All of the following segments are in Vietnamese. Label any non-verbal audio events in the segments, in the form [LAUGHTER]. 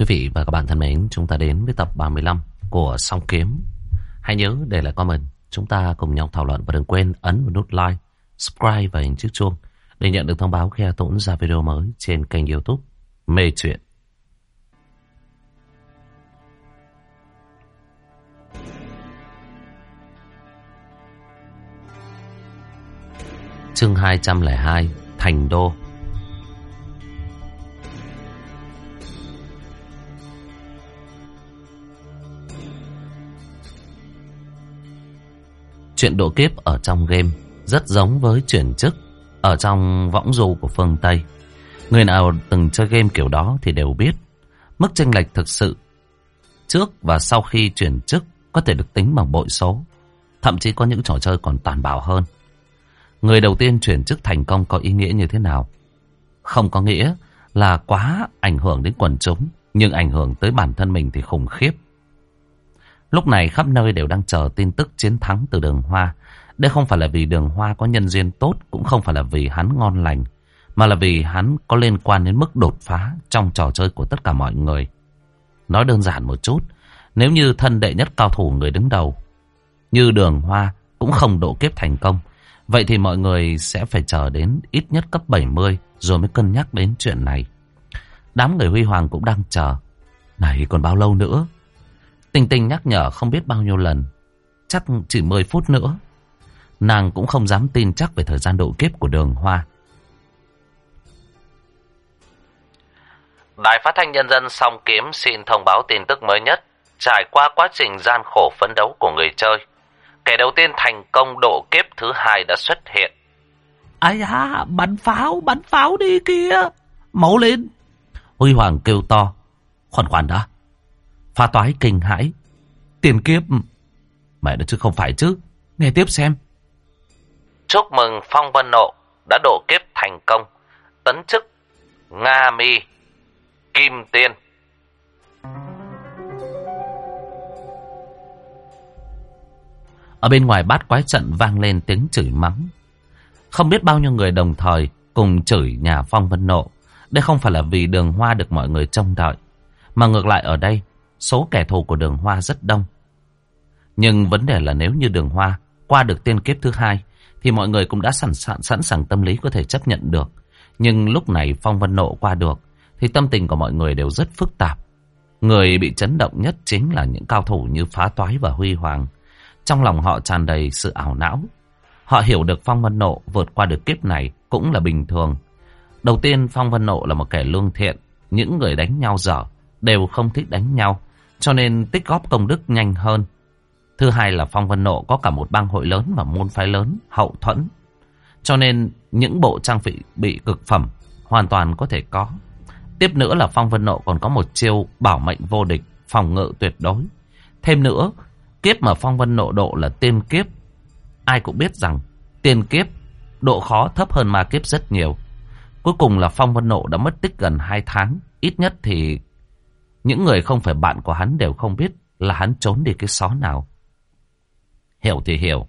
Quý vị và các bạn thân mến, chúng ta đến với tập 35 của Song Kiếm. Hãy nhớ để lại comment, chúng ta cùng nhau thảo luận và đừng quên ấn vào nút like, subscribe và hình chiếc chuông để nhận được thông báo khi Tuấn ra video mới trên kênh youtube Mê Chuyện. Chương 202 Thành Đô Chuyện độ kiếp ở trong game rất giống với chuyển chức ở trong võng du của phương Tây. Người nào từng chơi game kiểu đó thì đều biết mức chênh lệch thực sự trước và sau khi chuyển chức có thể được tính bằng bội số. Thậm chí có những trò chơi còn tàn bạo hơn. Người đầu tiên chuyển chức thành công có ý nghĩa như thế nào? Không có nghĩa là quá ảnh hưởng đến quần chúng, nhưng ảnh hưởng tới bản thân mình thì khủng khiếp. Lúc này khắp nơi đều đang chờ tin tức chiến thắng từ đường hoa. Đây không phải là vì đường hoa có nhân duyên tốt, cũng không phải là vì hắn ngon lành, mà là vì hắn có liên quan đến mức đột phá trong trò chơi của tất cả mọi người. Nói đơn giản một chút, nếu như thân đệ nhất cao thủ người đứng đầu, như đường hoa cũng không độ kiếp thành công, vậy thì mọi người sẽ phải chờ đến ít nhất cấp 70 rồi mới cân nhắc đến chuyện này. Đám người huy hoàng cũng đang chờ. Này còn bao lâu nữa? Tình tình nhắc nhở không biết bao nhiêu lần. Chắc chỉ 10 phút nữa. Nàng cũng không dám tin chắc về thời gian độ kiếp của đường hoa. Đài phát thanh nhân dân song kiếm xin thông báo tin tức mới nhất. Trải qua quá trình gian khổ phấn đấu của người chơi. Kẻ đầu tiên thành công độ kiếp thứ hai đã xuất hiện. Ai da, bắn pháo, bắn pháo đi kìa. Máu lên. Huy Hoàng kêu to. Khoan khoan đã. Pha toái kinh hãi. Tiền kiếp. Mẹ nó chứ không phải chứ. Nghe tiếp xem. Chúc mừng Phong Vân Nộ đã độ kiếp thành công. Tấn chức Nga Mi Kim Tiên. Ở bên ngoài bát quái trận vang lên tiếng chửi mắng. Không biết bao nhiêu người đồng thời cùng chửi nhà Phong Vân Nộ. Đây không phải là vì đường hoa được mọi người trông đợi. Mà ngược lại ở đây số kẻ thù của đường hoa rất đông. Nhưng vấn đề là nếu như đường hoa qua được tiên kiếp thứ hai, thì mọi người cũng đã sẵn sàng, sẵn sàng tâm lý có thể chấp nhận được. Nhưng lúc này Phong Vân Nộ qua được, thì tâm tình của mọi người đều rất phức tạp. Người bị chấn động nhất chính là những cao thủ như Phá Toái và Huy Hoàng. Trong lòng họ tràn đầy sự ảo não. Họ hiểu được Phong Vân Nộ vượt qua được kiếp này cũng là bình thường. Đầu tiên Phong Vân Nộ là một kẻ lương thiện. Những người đánh nhau dở đều không thích đánh nhau cho nên tích góp công đức nhanh hơn. Thứ hai là Phong Vân Nộ có cả một bang hội lớn và môn phái lớn, hậu thuẫn. Cho nên những bộ trang bị bị cực phẩm hoàn toàn có thể có. Tiếp nữa là Phong Vân Nộ còn có một chiêu bảo mệnh vô địch, phòng ngự tuyệt đối. Thêm nữa, kiếp mà Phong Vân Nộ độ là tiên kiếp. Ai cũng biết rằng tiên kiếp độ khó thấp hơn ma kiếp rất nhiều. Cuối cùng là Phong Vân Nộ đã mất tích gần 2 tháng. Ít nhất thì những người không phải bạn của hắn đều không biết là hắn trốn đi cái xó nào. Hiểu thì hiểu,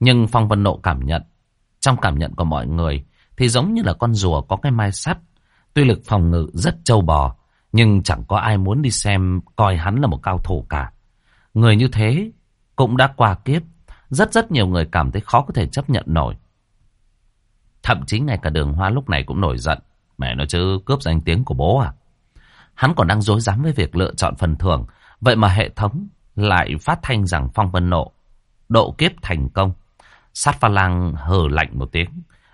nhưng Phong Vân Nộ cảm nhận, trong cảm nhận của mọi người thì giống như là con rùa có cái mai sắt. Tuy lực phòng ngự rất trâu bò, nhưng chẳng có ai muốn đi xem coi hắn là một cao thủ cả. Người như thế cũng đã qua kiếp, rất rất nhiều người cảm thấy khó có thể chấp nhận nổi. Thậm chí ngay cả đường hoa lúc này cũng nổi giận. Mẹ nói chứ cướp danh tiếng của bố à? Hắn còn đang dối dám với việc lựa chọn phần thưởng. Vậy mà hệ thống lại phát thanh rằng Phong Vân Nộ độ kiếp thành công. Sát pha lang hờ lạnh một tiếng.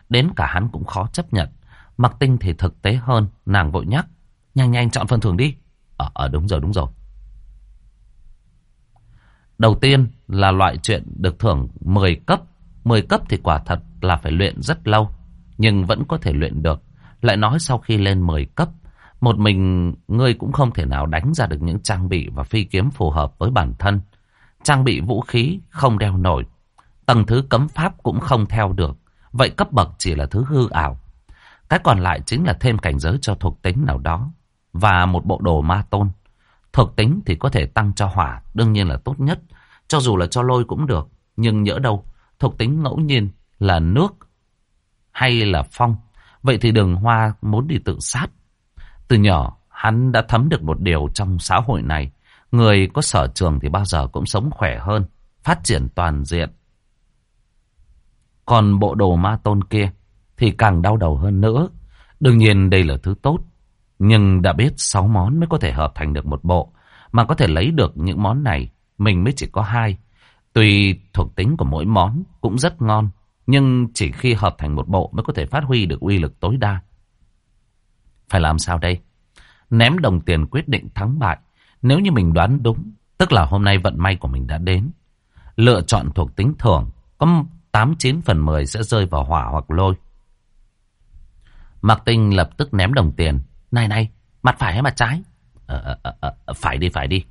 Đến cả hắn cũng khó chấp nhận. Mặc tinh thì thực tế hơn. Nàng vội nhắc. Nhanh nhanh chọn phần thưởng đi. Ờ, à, đúng rồi, đúng rồi. Đầu tiên là loại chuyện được thưởng 10 cấp. 10 cấp thì quả thật là phải luyện rất lâu. Nhưng vẫn có thể luyện được. Lại nói sau khi lên 10 cấp một mình ngươi cũng không thể nào đánh ra được những trang bị và phi kiếm phù hợp với bản thân. Trang bị vũ khí không đeo nổi. Tầng thứ cấm pháp cũng không theo được. Vậy cấp bậc chỉ là thứ hư ảo. Cái còn lại chính là thêm cảnh giới cho thuộc tính nào đó. Và một bộ đồ ma tôn. Thuộc tính thì có thể tăng cho hỏa, đương nhiên là tốt nhất. Cho dù là cho lôi cũng được. Nhưng nhỡ đâu, thuộc tính ngẫu nhiên là nước hay là phong. Vậy thì đường hoa muốn đi tự sát từ nhỏ, hắn đã thấm được một điều trong xã hội này. Người có sở trường thì bao giờ cũng sống khỏe hơn, phát triển toàn diện. Còn bộ đồ ma tôn kia thì càng đau đầu hơn nữa. Đương nhiên đây là thứ tốt. Nhưng đã biết 6 món mới có thể hợp thành được một bộ. Mà có thể lấy được những món này, mình mới chỉ có hai. Tuy thuộc tính của mỗi món cũng rất ngon, nhưng chỉ khi hợp thành một bộ mới có thể phát huy được uy lực tối đa. Phải làm sao đây? Ném đồng tiền quyết định thắng bại. Nếu như mình đoán đúng, tức là hôm nay vận may của mình đã đến. Lựa chọn thuộc tính thưởng, có 89 phần 10 sẽ rơi vào hỏa hoặc lôi. Mạc Tinh lập tức ném đồng tiền. Này này, mặt phải hay mặt trái? À, à, à, phải đi, phải đi.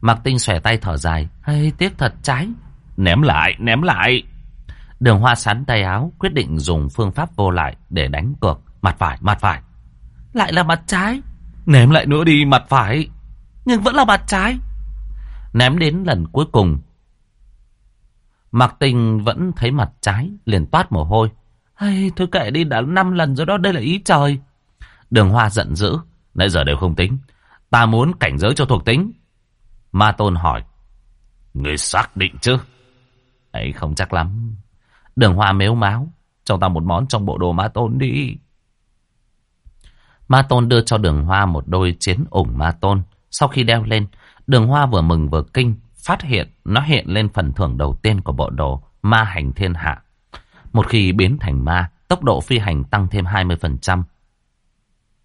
Mạc Tinh xòe tay thở dài. Hay tiếc thật trái. Ném lại, ném lại. Đường hoa sắn tay áo, quyết định dùng phương pháp vô lại để đánh cược. Mặt phải, mặt phải. Lại là mặt trái. Ném lại nữa đi, mặt phải. Nhưng vẫn là mặt trái. Ném đến lần cuối cùng. Mạc Tinh vẫn thấy mặt trái, liền toát mồ hôi. Hay, thôi kệ đi, đã năm lần rồi đó, đây là ý trời. Đường Hoa giận dữ. Nãy giờ đều không tính. Ta muốn cảnh giới cho thuộc tính. Ma Tôn hỏi. Người xác định chứ? ấy không chắc lắm. Đường Hoa mếu máu. Cho ta một món trong bộ đồ Ma Tôn đi. Ma Tôn đưa cho đường Hoa một đôi chiến ủng Ma Tôn. Sau khi đeo lên, đường Hoa vừa mừng vừa kinh. Phát hiện nó hiện lên phần thưởng đầu tiên của bộ đồ Ma Hành Thiên Hạ. Một khi biến thành ma, tốc độ phi hành tăng thêm 20%.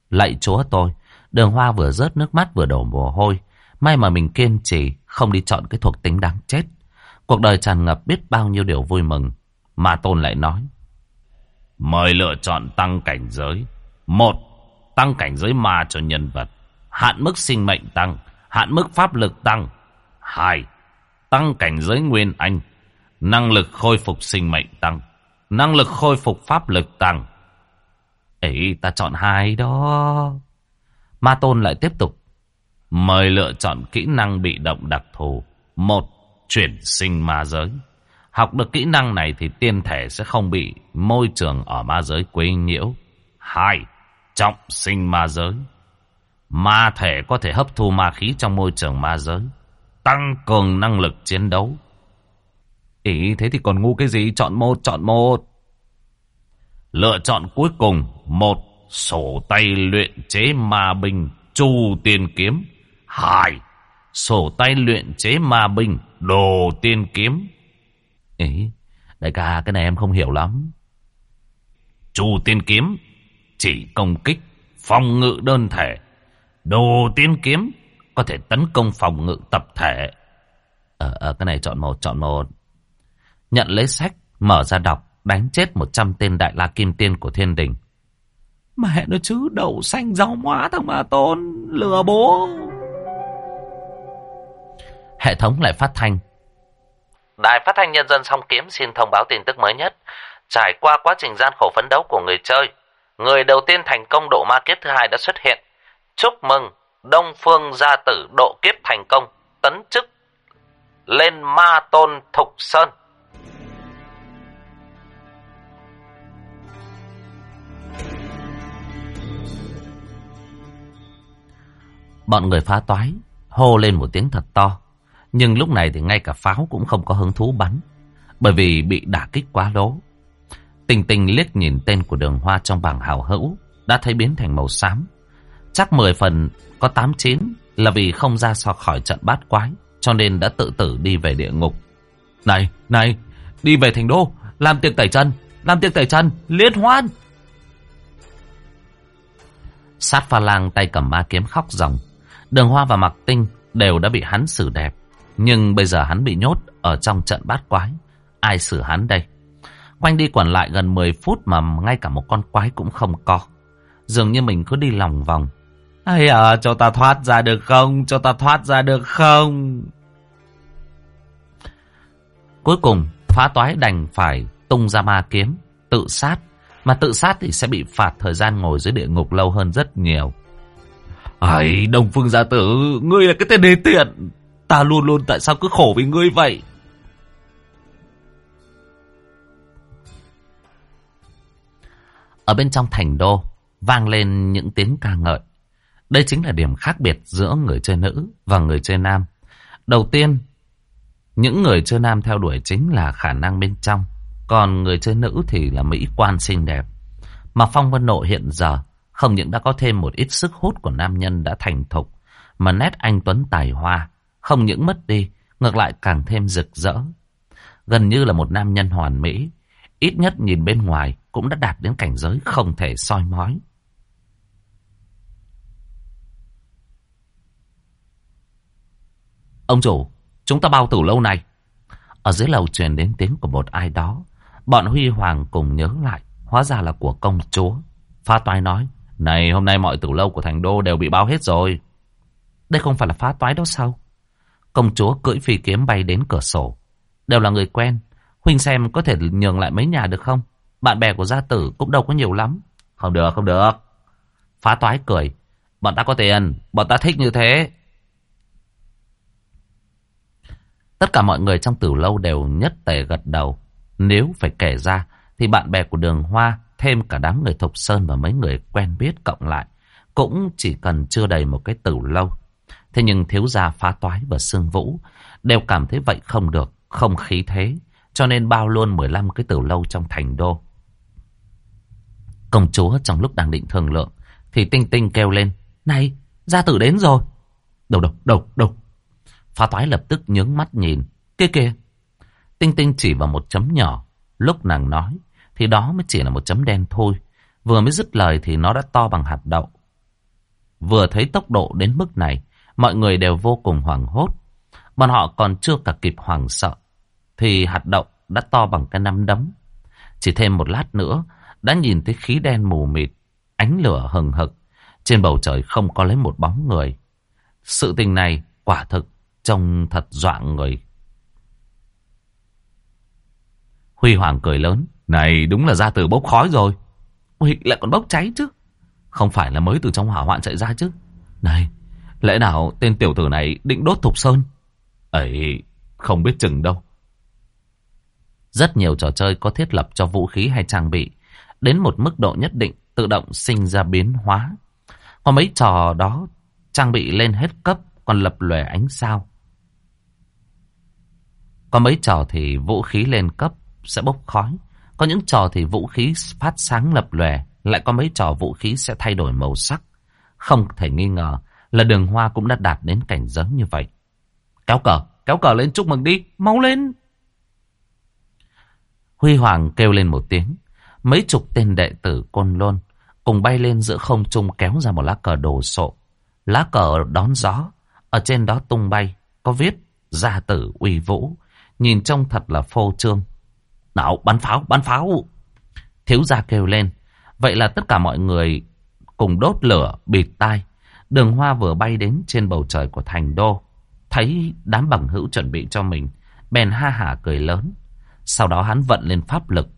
Lạy chúa tôi, đường hoa vừa rớt nước mắt vừa đổ mồ hôi. May mà mình kiên trì, không đi chọn cái thuộc tính đáng chết. Cuộc đời tràn ngập biết bao nhiêu điều vui mừng. Ma Tôn lại nói. Mời lựa chọn tăng cảnh giới. Một, tăng cảnh giới ma cho nhân vật. Hạn mức sinh mệnh tăng, hạn mức pháp lực tăng. Hai, tăng cảnh giới nguyên anh. Năng lực khôi phục sinh mệnh tăng. Năng lực khôi phục pháp lực tăng. Ấy ta chọn hai đó. Ma Tôn lại tiếp tục. Mời lựa chọn kỹ năng bị động đặc thù. Một, chuyển sinh ma giới. Học được kỹ năng này thì tiên thể sẽ không bị môi trường ở ma giới quấy nhiễu. Hai, trọng sinh ma giới. Ma thể có thể hấp thu ma khí trong môi trường ma giới. Tăng cường năng lực chiến đấu. Ý thế thì còn ngu cái gì? Chọn một, chọn một. Lựa chọn cuối cùng. Một, sổ tay luyện chế ma binh chu tiên kiếm. Hai, sổ tay luyện chế ma binh đồ tiên kiếm. Ý, đại ca cái này em không hiểu lắm. Chu tiên kiếm chỉ công kích, phòng ngự đơn thể. Đồ tiên kiếm có thể tấn công phòng ngự tập thể. Ờ, ờ cái này chọn một, chọn một. Nhận lấy sách, mở ra đọc, đánh chết 100 tên đại la kim tiên của thiên đình. Mẹ nó chứ, đậu xanh rau hóa thằng mà tôn, lừa bố. Hệ thống lại phát thanh. Đài phát thanh nhân dân song kiếm xin thông báo tin tức mới nhất. Trải qua quá trình gian khổ phấn đấu của người chơi, người đầu tiên thành công độ ma kiếp thứ hai đã xuất hiện. Chúc mừng Đông Phương gia tử độ kiếp thành công, tấn chức lên ma tôn Thục Sơn. Bọn người phá toái hô lên một tiếng thật to. Nhưng lúc này thì ngay cả pháo cũng không có hứng thú bắn. Bởi vì bị đả kích quá lố. Tình tình liếc nhìn tên của đường hoa trong bảng hào hữu. Đã thấy biến thành màu xám. Chắc 10 phần có 8-9 là vì không ra so khỏi trận bát quái. Cho nên đã tự tử đi về địa ngục. Này, này, đi về thành đô. Làm tiệc tẩy chân, làm tiệc tẩy chân, liên hoan. Sát pha lang tay cầm ma kiếm khóc ròng. Đường Hoa và Mặc Tinh đều đã bị hắn xử đẹp. Nhưng bây giờ hắn bị nhốt ở trong trận bát quái. Ai xử hắn đây? Quanh đi quẩn lại gần 10 phút mà ngay cả một con quái cũng không có. Dường như mình cứ đi lòng vòng. Ây à, cho ta thoát ra được không? Cho ta thoát ra được không? Cuối cùng, phá toái đành phải tung ra ma kiếm, tự sát. Mà tự sát thì sẽ bị phạt thời gian ngồi dưới địa ngục lâu hơn rất nhiều. Ấy, Đông Phương Gia Tử, ngươi là cái tên đê tiện. Ta luôn luôn tại sao cứ khổ vì ngươi vậy? Ở bên trong thành đô, vang lên những tiếng ca ngợi. Đây chính là điểm khác biệt giữa người chơi nữ và người chơi nam. Đầu tiên, những người chơi nam theo đuổi chính là khả năng bên trong. Còn người chơi nữ thì là mỹ quan xinh đẹp. Mà Phong Vân Nộ hiện giờ không những đã có thêm một ít sức hút của nam nhân đã thành thục, mà nét anh Tuấn tài hoa không những mất đi, ngược lại càng thêm rực rỡ. Gần như là một nam nhân hoàn mỹ, ít nhất nhìn bên ngoài cũng đã đạt đến cảnh giới không thể soi mói. Ông chủ, chúng ta bao tử lâu này. Ở dưới lầu truyền đến tiếng của một ai đó. Bọn Huy Hoàng cùng nhớ lại, hóa ra là của công chúa. Pha toái nói, này hôm nay mọi tử lâu của thành đô đều bị bao hết rồi. Đây không phải là phá toái đó sao? Công chúa cưỡi phi kiếm bay đến cửa sổ. Đều là người quen. Huynh xem có thể nhường lại mấy nhà được không? Bạn bè của gia tử cũng đâu có nhiều lắm. Không được, không được. Phá toái cười. Bọn ta có tiền, bọn ta thích như thế. Tất cả mọi người trong tử lâu đều nhất tề gật đầu. Nếu phải kể ra, thì bạn bè của đường hoa, thêm cả đám người Thục Sơn và mấy người quen biết cộng lại, cũng chỉ cần chưa đầy một cái tử lâu. Thế nhưng thiếu gia phá toái và sương vũ đều cảm thấy vậy không được, không khí thế, cho nên bao luôn 15 cái tử lâu trong thành đô. Công chúa trong lúc đang định thương lượng, thì Tinh Tinh kêu lên, Này, gia tử đến rồi. Đâu đâu, đâu, đâu. Phá toái lập tức nhướng mắt nhìn. Kia kia Tinh Tinh chỉ vào một chấm nhỏ. Lúc nàng nói, thì đó mới chỉ là một chấm đen thôi. Vừa mới dứt lời thì nó đã to bằng hạt đậu. Vừa thấy tốc độ đến mức này, mọi người đều vô cùng hoảng hốt. Bọn họ còn chưa cả kịp hoảng sợ, thì hạt đậu đã to bằng cái nắm đấm. Chỉ thêm một lát nữa, đã nhìn thấy khí đen mù mịt, ánh lửa hừng hực. Trên bầu trời không có lấy một bóng người. Sự tình này quả thực trông thật dọa người. Huy Hoàng cười lớn. Này đúng là ra từ bốc khói rồi. Ui lại còn bốc cháy chứ. Không phải là mới từ trong hỏa hoạn chạy ra chứ. Này, lẽ nào tên tiểu tử này định đốt thục sơn? Ấy, không biết chừng đâu. Rất nhiều trò chơi có thiết lập cho vũ khí hay trang bị. Đến một mức độ nhất định tự động sinh ra biến hóa. Có mấy trò đó trang bị lên hết cấp còn lập lòe ánh sao. Có mấy trò thì vũ khí lên cấp sẽ bốc khói. Có những trò thì vũ khí phát sáng lập lòe. Lại có mấy trò vũ khí sẽ thay đổi màu sắc. Không thể nghi ngờ là đường hoa cũng đã đạt đến cảnh giới như vậy. Kéo cờ, kéo cờ lên chúc mừng đi, mau lên. Huy Hoàng kêu lên một tiếng. Mấy chục tên đệ tử côn lôn cùng bay lên giữa không trung kéo ra một lá cờ đồ sộ. Lá cờ đón gió, ở trên đó tung bay, có viết gia tử uy vũ, nhìn trông thật là phô trương. Nào, bắn pháo, bắn pháo! Thiếu gia kêu lên. Vậy là tất cả mọi người cùng đốt lửa, bịt tai. Đường hoa vừa bay đến trên bầu trời của thành đô. Thấy đám bằng hữu chuẩn bị cho mình. Bèn ha hả cười lớn. Sau đó hắn vận lên pháp lực.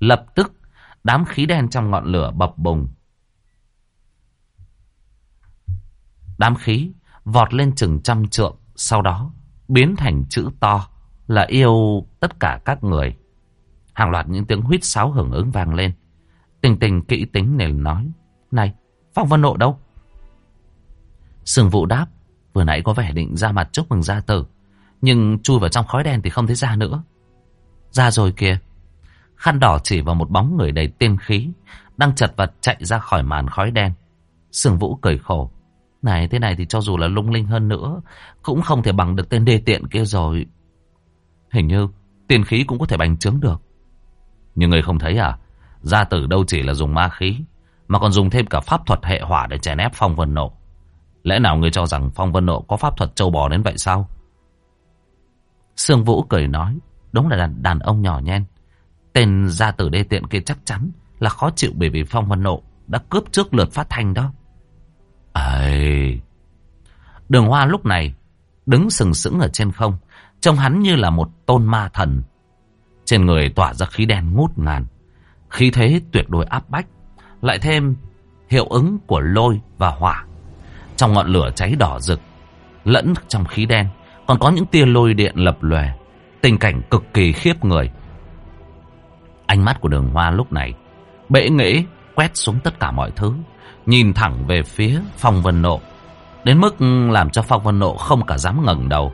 Lập tức, đám khí đen trong ngọn lửa bập bùng. Đám khí vọt lên chừng trăm trượng. Sau đó, biến thành chữ to là yêu tất cả các người. Hàng loạt những tiếng huýt sáo hưởng ứng vang lên. Tình tình kỹ tính nên nói. Này, Phong Vân Nộ đâu? Sương vụ đáp. Vừa nãy có vẻ định ra mặt chúc mừng gia tử. Nhưng chui vào trong khói đen thì không thấy ra nữa. Ra rồi kìa. Khăn đỏ chỉ vào một bóng người đầy tiên khí. Đang chật vật chạy ra khỏi màn khói đen. Sương Vũ cười khổ. Này thế này thì cho dù là lung linh hơn nữa Cũng không thể bằng được tên đê tiện kia rồi Hình như tiên khí cũng có thể bành trướng được Nhưng người không thấy à Gia tử đâu chỉ là dùng ma khí Mà còn dùng thêm cả pháp thuật hệ hỏa để chèn ép phong vân nộ Lẽ nào người cho rằng phong vân nộ có pháp thuật trâu bò đến vậy sao Sương Vũ cười nói Đúng là đàn, đàn ông nhỏ nhen Tên gia tử đê tiện kia chắc chắn Là khó chịu bởi vì phong Văn nộ Đã cướp trước lượt phát thanh đó ấy Đường hoa lúc này đứng sừng sững ở trên không, trông hắn như là một tôn ma thần. Trên người tỏa ra khí đen ngút ngàn, khí thế tuyệt đối áp bách, lại thêm hiệu ứng của lôi và hỏa. Trong ngọn lửa cháy đỏ rực, lẫn trong khí đen, còn có những tia lôi điện lập lòe, tình cảnh cực kỳ khiếp người. Ánh mắt của đường hoa lúc này, bệ nghễ quét xuống tất cả mọi thứ, Nhìn thẳng về phía Phong Vân Nộ. Đến mức làm cho Phong Vân Nộ không cả dám ngẩng đầu.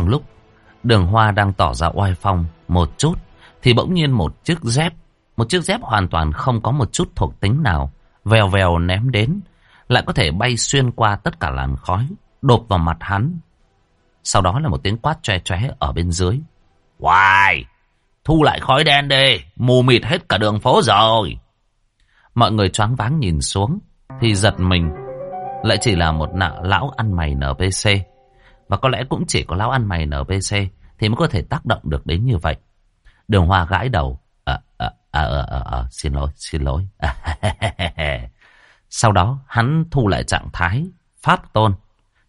Trong lúc đường hoa đang tỏ ra oai phong một chút, thì bỗng nhiên một chiếc dép, một chiếc dép hoàn toàn không có một chút thuộc tính nào, vèo vèo ném đến, lại có thể bay xuyên qua tất cả làn khói, đột vào mặt hắn. Sau đó là một tiếng quát tre tre ở bên dưới. Hoài! Thu lại khói đen đi, mù mịt hết cả đường phố rồi. Mọi người choáng váng nhìn xuống, thì giật mình. Lại chỉ là một nạ lão ăn mày NPC. Và có lẽ cũng chỉ có lão ăn mày NPC thì mới có thể tác động được đến như vậy. Đường Hoa gãi đầu. À, à, à, à, à, à, xin lỗi, xin lỗi. [LAUGHS] Sau đó hắn thu lại trạng thái pháp tôn,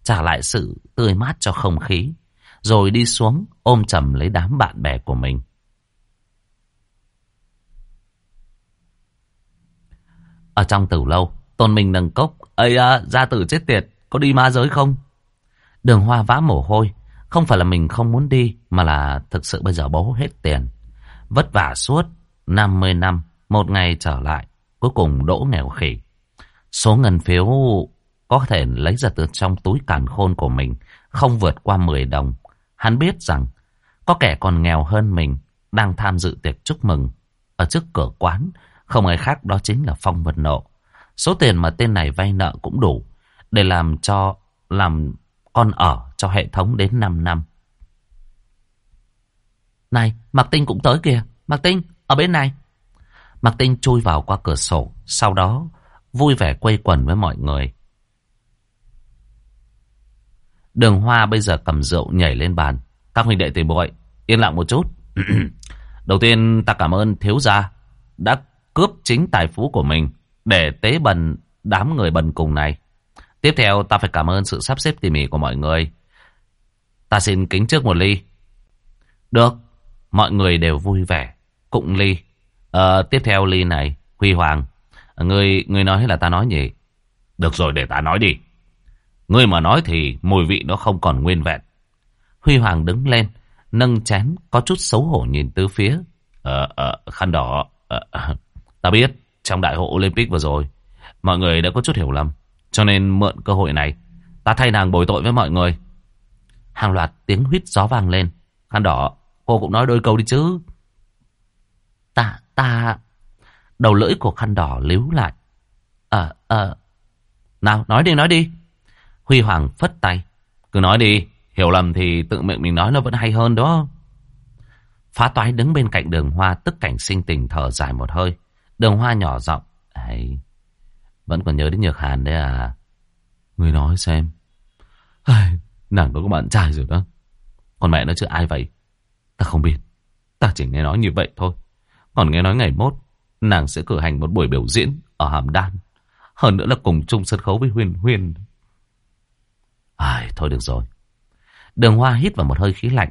trả lại sự tươi mát cho không khí, rồi đi xuống ôm chầm lấy đám bạn bè của mình. Ở trong tử lâu, Tôn Minh nâng cốc. Ây à, gia tử chết tiệt, có đi ma giới không? Đường hoa vã mồ hôi. Không phải là mình không muốn đi, mà là thực sự bây giờ bố hết tiền. Vất vả suốt 50 năm, một ngày trở lại, cuối cùng đỗ nghèo khỉ. Số ngân phiếu có thể lấy ra từ trong túi càn khôn của mình, không vượt qua 10 đồng. Hắn biết rằng, có kẻ còn nghèo hơn mình, đang tham dự tiệc chúc mừng. Ở trước cửa quán, không ai khác đó chính là Phong Vân Nộ. Số tiền mà tên này vay nợ cũng đủ để làm cho làm con ở cho hệ thống đến 5 năm. Này, Mạc Tinh cũng tới kìa. Mạc Tinh, ở bên này. Mạc Tinh chui vào qua cửa sổ, sau đó vui vẻ quây quần với mọi người. Đường Hoa bây giờ cầm rượu nhảy lên bàn. Các huynh đệ tỷ muội yên lặng một chút. [CLEARS THROAT] Đầu tiên ta cảm ơn thiếu gia đã cướp chính tài phú của mình để tế bần đám người bần cùng này. Tiếp theo ta phải cảm ơn sự sắp xếp tỉ mỉ của mọi người. Ta xin kính trước một ly. Được, mọi người đều vui vẻ. Cụng ly. Ờ, tiếp theo ly này, Huy Hoàng. Người, người nói là ta nói nhỉ? Được rồi để ta nói đi. Ngươi mà nói thì mùi vị nó không còn nguyên vẹn. Huy Hoàng đứng lên, nâng chén, có chút xấu hổ nhìn tứ phía. Ờ, ờ, khăn đỏ. Ờ, ta biết, trong đại hội Olympic vừa rồi, mọi người đã có chút hiểu lầm. Cho nên mượn cơ hội này, ta thay nàng bồi tội với mọi người. Hàng loạt tiếng huyết gió vang lên. Khăn đỏ, cô cũng nói đôi câu đi chứ. Ta, ta... Đầu lưỡi của khăn đỏ líu lại. Ờ, ờ... Nào, nói đi, nói đi. Huy Hoàng phất tay. Cứ nói đi, hiểu lầm thì tự miệng mình nói nó vẫn hay hơn đó. Phá toái đứng bên cạnh đường hoa tức cảnh sinh tình thở dài một hơi. Đường hoa nhỏ giọng. Ấy, vẫn còn nhớ đến Nhược Hàn đấy à? Người nói xem. Ai, nàng có bạn trai rồi đó. Còn mẹ nó chứ ai vậy? Ta không biết. Ta chỉ nghe nói như vậy thôi. Còn nghe nói ngày mốt, nàng sẽ cử hành một buổi biểu diễn ở Hàm Đan. Hơn nữa là cùng chung sân khấu với Huyên Huyên. Ai, thôi được rồi. Đường Hoa hít vào một hơi khí lạnh.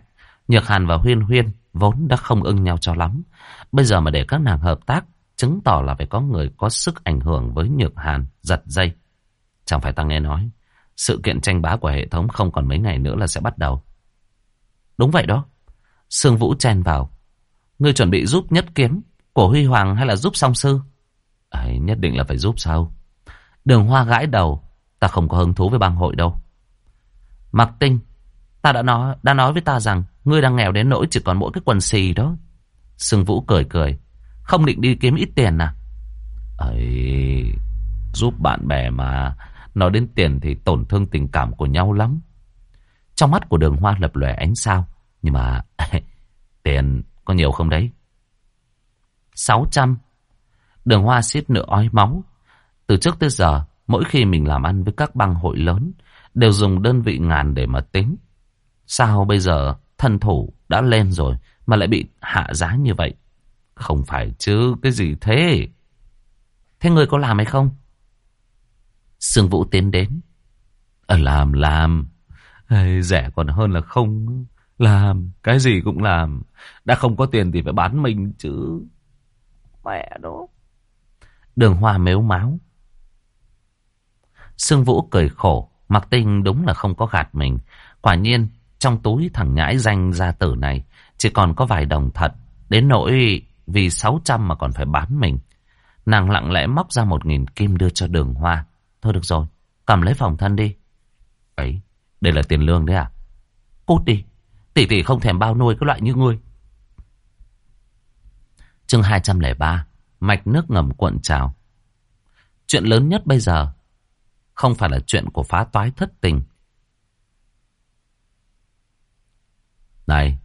Nhược Hàn và Huyên Huyên vốn đã không ưng nhau cho lắm. Bây giờ mà để các nàng hợp tác, chứng tỏ là phải có người có sức ảnh hưởng với Nhược Hàn, giật dây. Chẳng phải ta nghe nói, sự kiện tranh bá của hệ thống không còn mấy ngày nữa là sẽ bắt đầu. Đúng vậy đó. Sương Vũ chen vào. Ngươi chuẩn bị giúp nhất kiếm của Huy Hoàng hay là giúp song sư? Ấy, nhất định là phải giúp sao? Đường Hoa gãi đầu. Ta không có hứng thú với bang hội đâu. Mặc tinh, ta đã nói, đã nói với ta rằng ngươi đang nghèo đến nỗi chỉ còn mỗi cái quần xì đó. Sương Vũ cười cười. Không định đi kiếm ít tiền à? Ấy, giúp bạn bè mà. Nói đến tiền thì tổn thương tình cảm của nhau lắm. Trong mắt của đường hoa lập lòe ánh sao. Nhưng mà [LAUGHS] tiền có nhiều không đấy? 600. Đường hoa xiết nửa ói máu. Từ trước tới giờ, mỗi khi mình làm ăn với các băng hội lớn, đều dùng đơn vị ngàn để mà tính. Sao bây giờ thân thủ đã lên rồi mà lại bị hạ giá như vậy. Không phải chứ, cái gì thế? Thế người có làm hay không? Sương Vũ tiến đến. À, làm, làm. Ê, rẻ còn hơn là không. Làm, cái gì cũng làm. Đã không có tiền thì phải bán mình chứ. Mẹ đó. Đường hoa mếu máu. Sương Vũ cười khổ. Mặc tinh đúng là không có gạt mình. Quả nhiên, trong túi thằng nhãi danh gia tử này chỉ còn có vài đồng thật. Đến nỗi vì 600 mà còn phải bán mình. Nàng lặng lẽ móc ra một nghìn kim đưa cho đường hoa. Thôi được rồi, cầm lấy phòng thân đi. Ấy, đây là tiền lương đấy à? Cút đi, tỷ tỷ không thèm bao nuôi cái loại như ngươi. Chương 203, mạch nước ngầm cuộn trào. Chuyện lớn nhất bây giờ không phải là chuyện của phá toái thất tình. Này,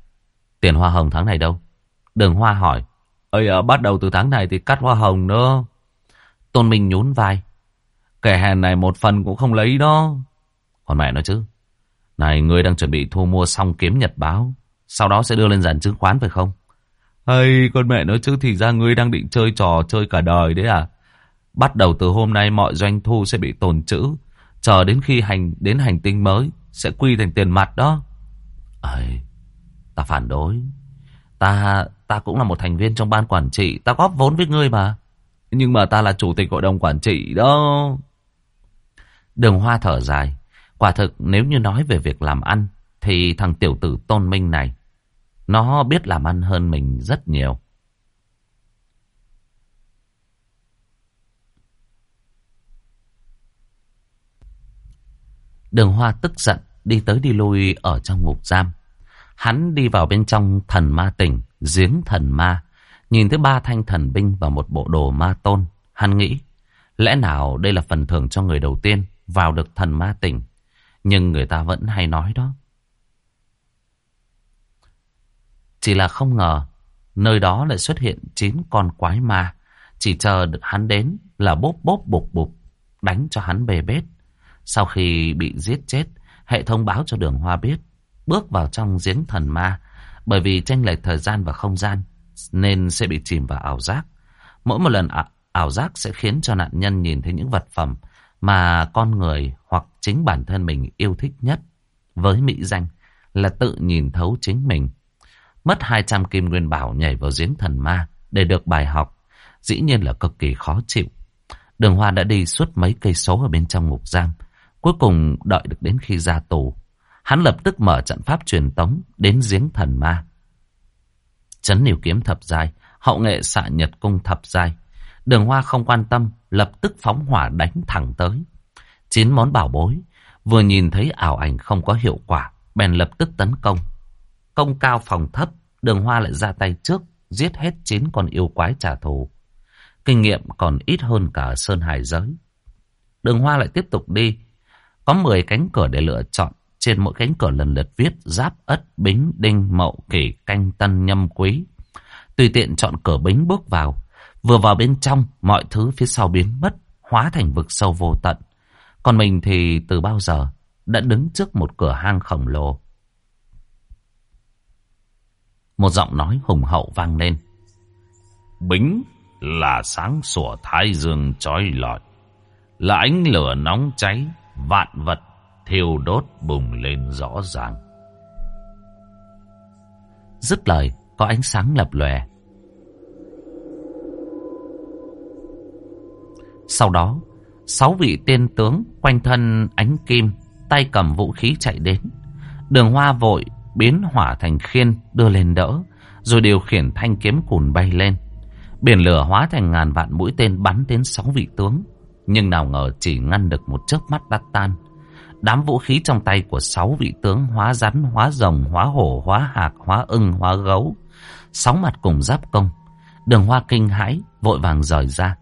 tiền hoa hồng tháng này đâu? Đường hoa hỏi. Ơi ờ, bắt đầu từ tháng này thì cắt hoa hồng nữa. Tôn Minh nhún vai. Kẻ hèn này một phần cũng không lấy đó. Còn mẹ nói chứ. Này, ngươi đang chuẩn bị thu mua xong kiếm nhật báo. Sau đó sẽ đưa lên dàn chứng khoán phải không? Hay, con mẹ nói chứ thì ra ngươi đang định chơi trò chơi cả đời đấy à? Bắt đầu từ hôm nay mọi doanh thu sẽ bị tồn trữ. Chờ đến khi hành đến hành tinh mới sẽ quy thành tiền mặt đó. Ây, ta phản đối. Ta ta cũng là một thành viên trong ban quản trị, ta góp vốn với ngươi mà. Nhưng mà ta là chủ tịch hội đồng quản trị đó. Đường Hoa thở dài. Quả thực nếu như nói về việc làm ăn thì thằng tiểu tử tôn minh này nó biết làm ăn hơn mình rất nhiều. Đường Hoa tức giận đi tới đi lui ở trong ngục giam. Hắn đi vào bên trong thần ma tỉnh, giếng thần ma. Nhìn thấy ba thanh thần binh và một bộ đồ ma tôn. Hắn nghĩ, lẽ nào đây là phần thưởng cho người đầu tiên vào được thần ma tỉnh. Nhưng người ta vẫn hay nói đó. Chỉ là không ngờ, nơi đó lại xuất hiện chín con quái ma. Chỉ chờ được hắn đến là bốp bốp bục bục, đánh cho hắn bề bết. Sau khi bị giết chết, hệ thống báo cho đường hoa biết, bước vào trong giếng thần ma, bởi vì tranh lệch thời gian và không gian, nên sẽ bị chìm vào ảo giác. Mỗi một lần ảo giác sẽ khiến cho nạn nhân nhìn thấy những vật phẩm mà con người hoặc chính bản thân mình yêu thích nhất. Với mỹ danh là tự nhìn thấu chính mình. Mất 200 kim nguyên bảo nhảy vào giếng thần ma để được bài học. Dĩ nhiên là cực kỳ khó chịu. Đường Hoa đã đi suốt mấy cây số ở bên trong ngục giam. Cuối cùng đợi được đến khi ra tù. Hắn lập tức mở trận pháp truyền tống đến giếng thần ma. Chấn niều kiếm thập giai, hậu nghệ xạ nhật cung thập giai. Đường Hoa không quan tâm, lập tức phóng hỏa đánh thẳng tới. Chín món bảo bối, vừa nhìn thấy ảo ảnh không có hiệu quả, bèn lập tức tấn công. Công cao phòng thấp, đường Hoa lại ra tay trước, giết hết chín con yêu quái trả thù. Kinh nghiệm còn ít hơn cả Sơn Hải giới. Đường Hoa lại tiếp tục đi, có 10 cánh cửa để lựa chọn. Trên mỗi cánh cửa lần lượt viết giáp ất, bính, đinh, mậu, kỷ, canh, tân, nhâm, quý. Tùy tiện chọn cửa bính bước vào. Vừa vào bên trong, mọi thứ phía sau biến mất, hóa thành vực sâu vô tận. Còn mình thì từ bao giờ đã đứng trước một cửa hang khổng lồ. Một giọng nói hùng hậu vang lên. Bính là sáng sủa thái dương trói lọi, là ánh lửa nóng cháy vạn vật thiêu đốt bùng lên rõ ràng. Dứt lời, có ánh sáng lập lòe. Sau đó, sáu vị tiên tướng quanh thân ánh kim, tay cầm vũ khí chạy đến. Đường hoa vội biến hỏa thành khiên đưa lên đỡ, rồi điều khiển thanh kiếm cùn bay lên. Biển lửa hóa thành ngàn vạn mũi tên bắn đến sáu vị tướng. Nhưng nào ngờ chỉ ngăn được một chớp mắt đắt tan. Đám vũ khí trong tay của sáu vị tướng hóa rắn, hóa rồng, hóa hổ, hóa hạc, hóa ưng, hóa gấu. Sáu mặt cùng giáp công. Đường hoa kinh hãi, vội vàng rời ra.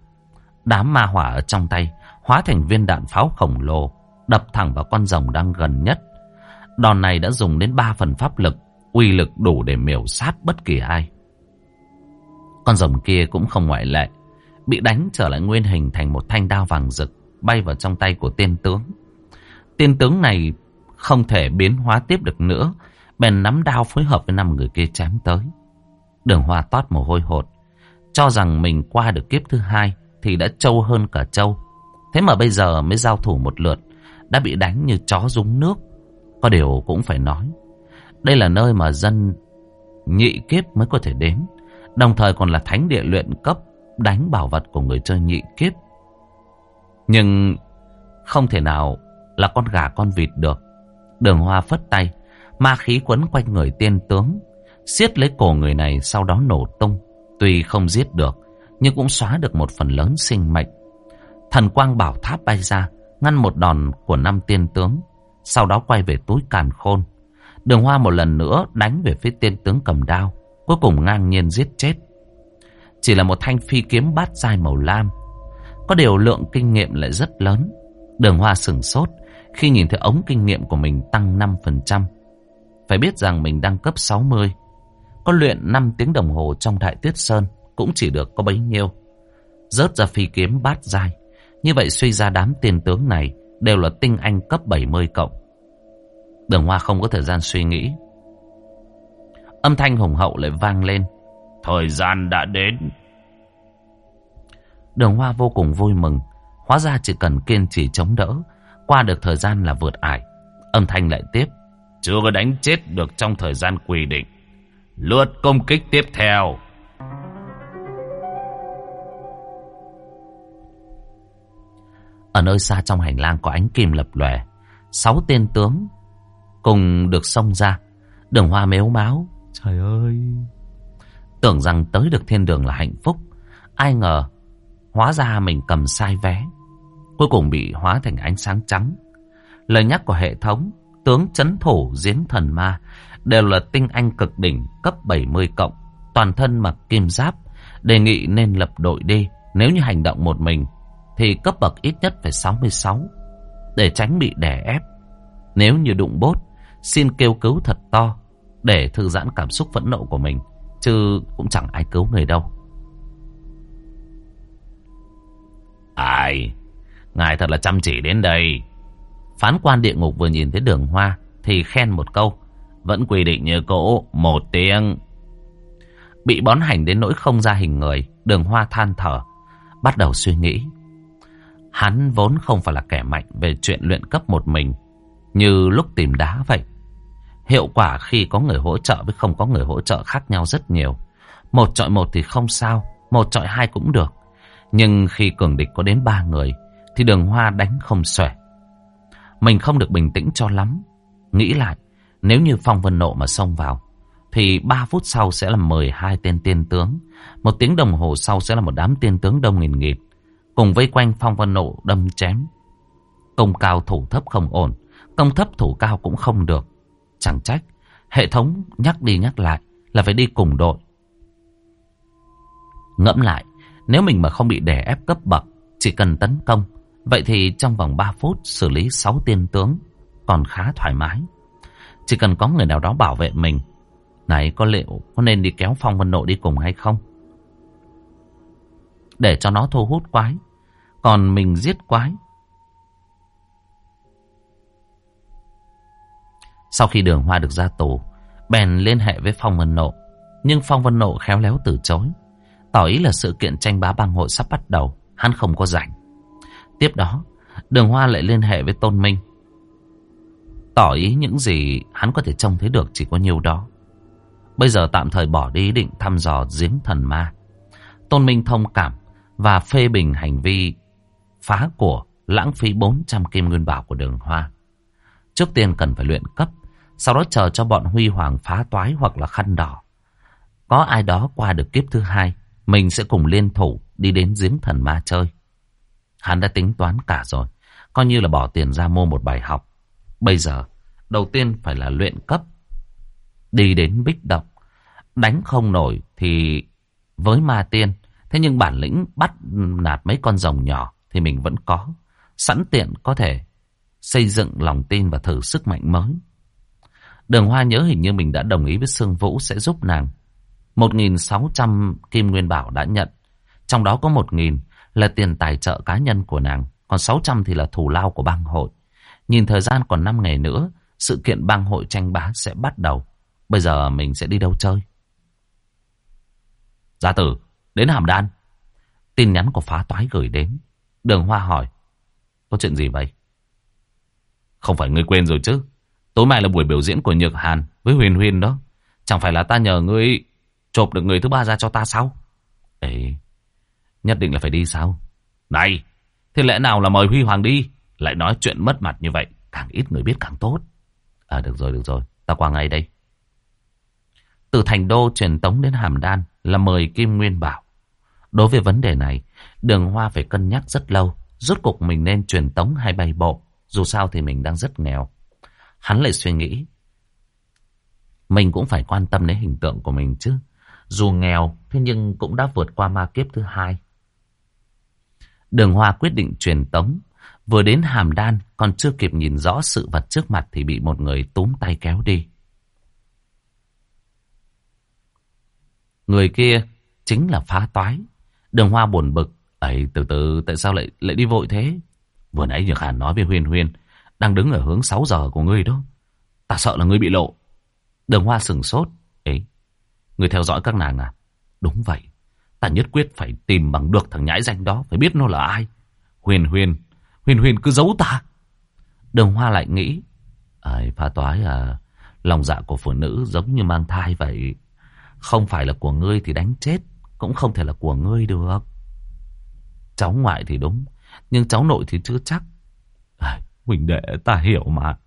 Đám ma hỏa ở trong tay hóa thành viên đạn pháo khổng lồ, đập thẳng vào con rồng đang gần nhất. Đòn này đã dùng đến ba phần pháp lực, uy lực đủ để miểu sát bất kỳ ai. Con rồng kia cũng không ngoại lệ bị đánh trở lại nguyên hình thành một thanh đao vàng rực bay vào trong tay của tiên tướng. Tiên tướng này không thể biến hóa tiếp được nữa, Bèn nắm đao phối hợp với năm người kia chém tới. Đường hoa toát mồ hôi hột. Cho rằng mình qua được kiếp thứ hai thì đã trâu hơn cả trâu. Thế mà bây giờ mới giao thủ một lượt. Đã bị đánh như chó rúng nước. Có điều cũng phải nói. Đây là nơi mà dân nhị kiếp mới có thể đến. Đồng thời còn là thánh địa luyện cấp đánh bảo vật của người chơi nhị kiếp. Nhưng không thể nào là con gà con vịt được. Đường hoa phất tay, ma khí quấn quanh người tiên tướng, siết lấy cổ người này sau đó nổ tung. Tuy không giết được, nhưng cũng xóa được một phần lớn sinh mệnh. Thần quang bảo tháp bay ra, ngăn một đòn của năm tiên tướng, sau đó quay về túi càn khôn. Đường hoa một lần nữa đánh về phía tiên tướng cầm đao, cuối cùng ngang nhiên giết chết. Chỉ là một thanh phi kiếm bát dài màu lam, có điều lượng kinh nghiệm lại rất lớn. Đường hoa sừng sốt khi nhìn thấy ống kinh nghiệm của mình tăng 5%. Phải biết rằng mình đang cấp 60. Có luyện 5 tiếng đồng hồ trong Đại Tuyết Sơn cũng chỉ được có bấy nhiêu. Rớt ra phi kiếm bát dai. Như vậy suy ra đám tiền tướng này đều là tinh anh cấp 70 cộng. Đường Hoa không có thời gian suy nghĩ. Âm thanh hùng hậu lại vang lên. Thời gian đã đến. Đường Hoa vô cùng vui mừng. Hóa ra chỉ cần kiên trì chống đỡ. Qua được thời gian là vượt ải. Âm thanh lại tiếp. Chưa có đánh chết được trong thời gian quy định. Lượt công kích tiếp theo. Ở nơi xa trong hành lang có ánh kim lập lòe. Sáu tên tướng cùng được xông ra. Đường hoa mếu máu. Trời ơi! Tưởng rằng tới được thiên đường là hạnh phúc. Ai ngờ, hóa ra mình cầm sai vé. Cuối cùng bị hóa thành ánh sáng trắng. Lời nhắc của hệ thống, tướng chấn thủ giếng thần ma đều là tinh anh cực đỉnh cấp 70 cộng. Toàn thân mặc kim giáp, đề nghị nên lập đội đi. Nếu như hành động một mình, thì cấp bậc ít nhất phải 66. Để tránh bị đè ép. Nếu như đụng bốt, xin kêu cứu thật to để thư giãn cảm xúc phẫn nộ của mình. Chứ cũng chẳng ai cứu người đâu. Ai? Ngài thật là chăm chỉ đến đây. Phán quan địa ngục vừa nhìn thấy đường hoa thì khen một câu. Vẫn quy định như cũ, một tiếng. Bị bón hành đến nỗi không ra hình người, đường hoa than thở. Bắt đầu suy nghĩ. Hắn vốn không phải là kẻ mạnh về chuyện luyện cấp một mình. Như lúc tìm đá vậy. Hiệu quả khi có người hỗ trợ với không có người hỗ trợ khác nhau rất nhiều. Một trọi một thì không sao, một trọi hai cũng được. Nhưng khi cường địch có đến ba người, thì đường hoa đánh không xòe. Mình không được bình tĩnh cho lắm. Nghĩ lại, nếu như Phong Vân Nộ mà xông vào, thì ba phút sau sẽ là mười hai tên tiên tướng. Một tiếng đồng hồ sau sẽ là một đám tiên tướng đông nghìn nghịt. Cùng vây quanh Phong Vân Nộ đâm chém. Công cao thủ thấp không ổn. Công thấp thủ cao cũng không được. Chẳng trách, hệ thống nhắc đi nhắc lại là phải đi cùng đội. Ngẫm lại, nếu mình mà không bị đè ép cấp bậc, chỉ cần tấn công, vậy thì trong vòng 3 phút xử lý 6 tiên tướng còn khá thoải mái. Chỉ cần có người nào đó bảo vệ mình. Này có liệu có nên đi kéo Phong Vân Nộ đi cùng hay không? Để cho nó thu hút quái. Còn mình giết quái Sau khi đường hoa được ra tù, bèn liên hệ với Phong Vân Nộ. Nhưng Phong Vân Nộ khéo léo từ chối. Tỏ ý là sự kiện tranh bá bang hội sắp bắt đầu, hắn không có rảnh. Tiếp đó, đường hoa lại liên hệ với Tôn Minh. Tỏ ý những gì hắn có thể trông thấy được chỉ có nhiêu đó. Bây giờ tạm thời bỏ đi định thăm dò giếng thần ma. Tôn Minh thông cảm và phê bình hành vi phá của lãng phí 400 kim nguyên bảo của đường hoa. Trước tiên cần phải luyện cấp sau đó chờ cho bọn huy hoàng phá toái hoặc là khăn đỏ. Có ai đó qua được kiếp thứ hai, mình sẽ cùng liên thủ đi đến giếng thần ma chơi. Hắn đã tính toán cả rồi, coi như là bỏ tiền ra mua một bài học. Bây giờ, đầu tiên phải là luyện cấp. Đi đến bích động, đánh không nổi thì với ma tiên. Thế nhưng bản lĩnh bắt nạt mấy con rồng nhỏ thì mình vẫn có. Sẵn tiện có thể xây dựng lòng tin và thử sức mạnh mới. Đường Hoa nhớ hình như mình đã đồng ý với Sương Vũ sẽ giúp nàng. 1.600 kim nguyên bảo đã nhận. Trong đó có 1.000 là tiền tài trợ cá nhân của nàng. Còn 600 thì là thù lao của bang hội. Nhìn thời gian còn 5 ngày nữa, sự kiện bang hội tranh bá sẽ bắt đầu. Bây giờ mình sẽ đi đâu chơi? Gia tử, đến Hàm Đan. Tin nhắn của phá toái gửi đến. Đường Hoa hỏi. Có chuyện gì vậy? Không phải ngươi quên rồi chứ. Tối mai là buổi biểu diễn của Nhược Hàn với Huyền Huyền đó. Chẳng phải là ta nhờ ngươi chộp được người thứ ba ra cho ta sao? Ê, nhất định là phải đi sao? Này, thế lẽ nào là mời Huy Hoàng đi? Lại nói chuyện mất mặt như vậy. Càng ít người biết càng tốt. À được rồi, được rồi. Ta qua ngay đây. Từ thành đô truyền tống đến Hàm Đan là mời Kim Nguyên Bảo. Đối với vấn đề này, đường hoa phải cân nhắc rất lâu. Rốt cục mình nên truyền tống hay bay bộ. Dù sao thì mình đang rất nghèo. Hắn lại suy nghĩ. Mình cũng phải quan tâm đến hình tượng của mình chứ. Dù nghèo, thế nhưng cũng đã vượt qua ma kiếp thứ hai. Đường Hoa quyết định truyền tống. Vừa đến hàm đan, còn chưa kịp nhìn rõ sự vật trước mặt thì bị một người túm tay kéo đi. Người kia chính là phá toái. Đường Hoa buồn bực. ấy từ từ, tại sao lại lại đi vội thế? Vừa nãy Nhược Hàn nói với Huyên Huyên, đang đứng ở hướng 6 giờ của ngươi đó. Ta sợ là ngươi bị lộ. Đường Hoa sừng sốt. Ấy, ngươi theo dõi các nàng à? Đúng vậy. Ta nhất quyết phải tìm bằng được thằng nhãi danh đó, phải biết nó là ai. Huyền Huyền, Huyền Huyền cứ giấu ta. Đường Hoa lại nghĩ, ai pha toái à, lòng dạ của phụ nữ giống như mang thai vậy. Không phải là của ngươi thì đánh chết, cũng không thể là của ngươi được. Cháu ngoại thì đúng, nhưng cháu nội thì chưa chắc. À, Huỳnh đệ ta hiểu mà.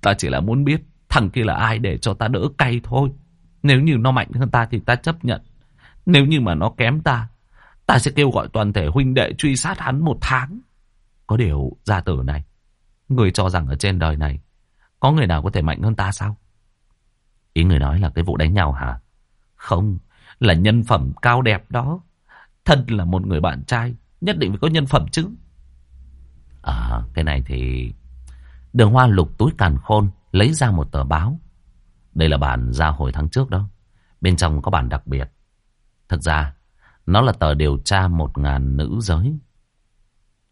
Ta chỉ là muốn biết thằng kia là ai để cho ta đỡ cay thôi. Nếu như nó mạnh hơn ta thì ta chấp nhận. Nếu như mà nó kém ta, ta sẽ kêu gọi toàn thể huynh đệ truy sát hắn một tháng. Có điều gia tử này, người cho rằng ở trên đời này, có người nào có thể mạnh hơn ta sao? Ý người nói là cái vụ đánh nhau hả? Không, là nhân phẩm cao đẹp đó. Thân là một người bạn trai, nhất định phải có nhân phẩm chứ. À, cái này thì... Đường Hoa lục túi càn khôn, lấy ra một tờ báo. Đây là bản ra hồi tháng trước đó. Bên trong có bản đặc biệt. Thực ra, nó là tờ điều tra một ngàn nữ giới.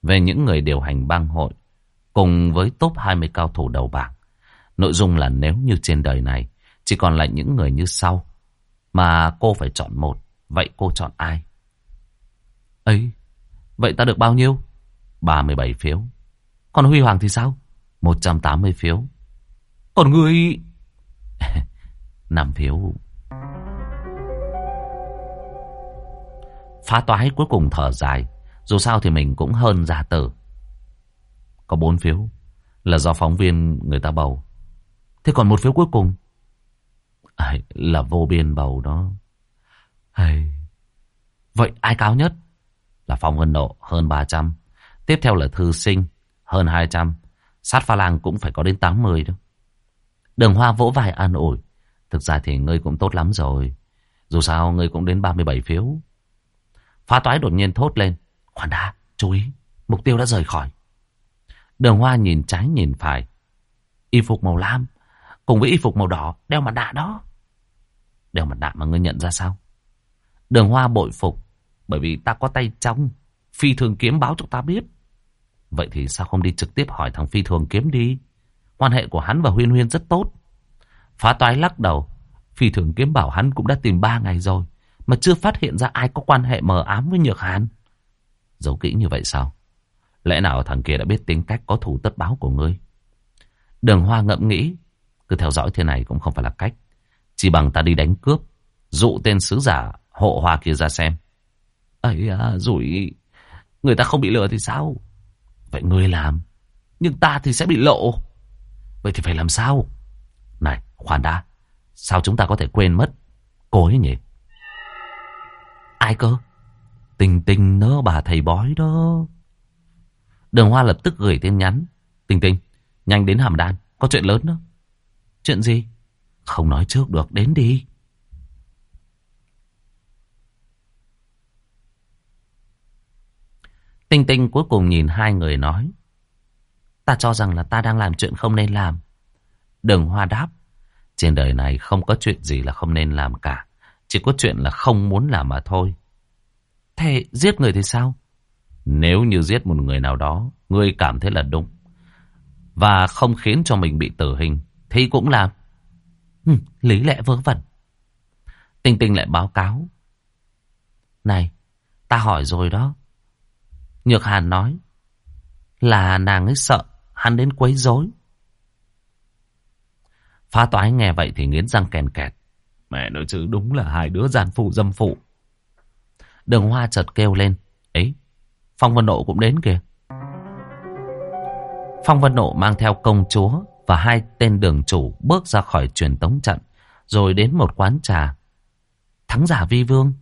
Về những người điều hành bang hội, cùng với top 20 cao thủ đầu bảng. Nội dung là nếu như trên đời này, chỉ còn lại những người như sau. Mà cô phải chọn một, vậy cô chọn ai? ấy vậy ta được bao nhiêu? 37 phiếu. Còn Huy Hoàng thì sao? 180 phiếu. Còn người... 5 [LAUGHS] phiếu. Phá toái cuối cùng thở dài. Dù sao thì mình cũng hơn giả tử. Có bốn phiếu. Là do phóng viên người ta bầu. Thế còn một phiếu cuối cùng? À, là vô biên bầu đó. Hay... Vậy ai cao nhất? Là Phong Vân Nộ hơn 300. Tiếp theo là Thư Sinh hơn 200. Sát Pha Lang cũng phải có đến 80 đó. Đường Hoa vỗ vai an ủi. Thực ra thì ngươi cũng tốt lắm rồi. Dù sao ngươi cũng đến 37 phiếu. Phá toái đột nhiên thốt lên. Khoan đã, chú ý. Mục tiêu đã rời khỏi. Đường Hoa nhìn trái nhìn phải. Y phục màu lam. Cùng với y phục màu đỏ. Đeo mặt nạ đó. Đeo mặt nạ mà ngươi nhận ra sao? Đường Hoa bội phục. Bởi vì ta có tay trong. Phi thường kiếm báo cho ta biết. Vậy thì sao không đi trực tiếp hỏi thằng Phi thường kiếm đi? Quan hệ của hắn và Huyên Huyên rất tốt. Phá toái lắc đầu. Phi thường kiếm bảo hắn cũng đã tìm ba ngày rồi. Mà chưa phát hiện ra ai có quan hệ mờ ám với Nhược Hàn. Giấu kỹ như vậy sao? Lẽ nào thằng kia đã biết tính cách có thủ tất báo của ngươi? Đường Hoa ngẫm nghĩ. Cứ theo dõi thế này cũng không phải là cách. Chỉ bằng ta đi đánh cướp. Dụ tên sứ giả hộ hoa kia ra xem. ấy à, rủi. Người ta không bị lừa thì sao? Vậy ngươi làm. Nhưng ta thì sẽ bị lộ. Vậy thì phải làm sao? Này, khoan đã. Sao chúng ta có thể quên mất cô ấy nhỉ? Ai cơ? Tình tình nó bà thầy bói đó. Đường Hoa lập tức gửi tin nhắn. Tình tình, nhanh đến hàm đan. Có chuyện lớn đó. Chuyện gì? Không nói trước được, đến đi. Tinh Tinh cuối cùng nhìn hai người nói. Ta cho rằng là ta đang làm chuyện không nên làm. Đường Hoa đáp. Trên đời này không có chuyện gì là không nên làm cả. Chỉ có chuyện là không muốn làm mà thôi. Thế giết người thì sao? Nếu như giết một người nào đó, người cảm thấy là đúng. Và không khiến cho mình bị tử hình, thì cũng làm. Ừ, lý lẽ vớ vẩn. Tinh Tinh lại báo cáo. Này, ta hỏi rồi đó. Nhược Hàn nói là nàng ấy sợ hắn đến quấy rối. Phá toái nghe vậy thì nghiến răng kèn kẹt. Mẹ nói chứ đúng là hai đứa gian phụ dâm phụ. Đường hoa chợt kêu lên. Ấy, Phong Vân Nộ cũng đến kìa. Phong Vân Nộ mang theo công chúa và hai tên đường chủ bước ra khỏi truyền tống trận, rồi đến một quán trà. Thắng giả vi vương.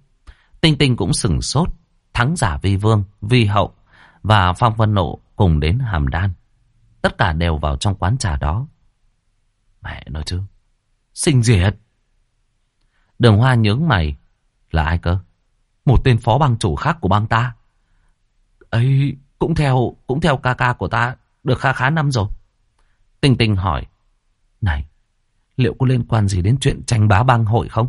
Tinh Tinh cũng sừng sốt. Thắng giả vi vương, vi hậu và Phong Vân Nộ cùng đến hàm đan. Tất cả đều vào trong quán trà đó. Mẹ nói chứ. Sinh diệt. Đường hoa nhướng mày. Là ai cơ? Một tên phó bang chủ khác của bang ta. ấy cũng theo cũng theo ca ca của ta được khá khá năm rồi. Tinh Tinh hỏi. Này, liệu có liên quan gì đến chuyện tranh bá bang hội không?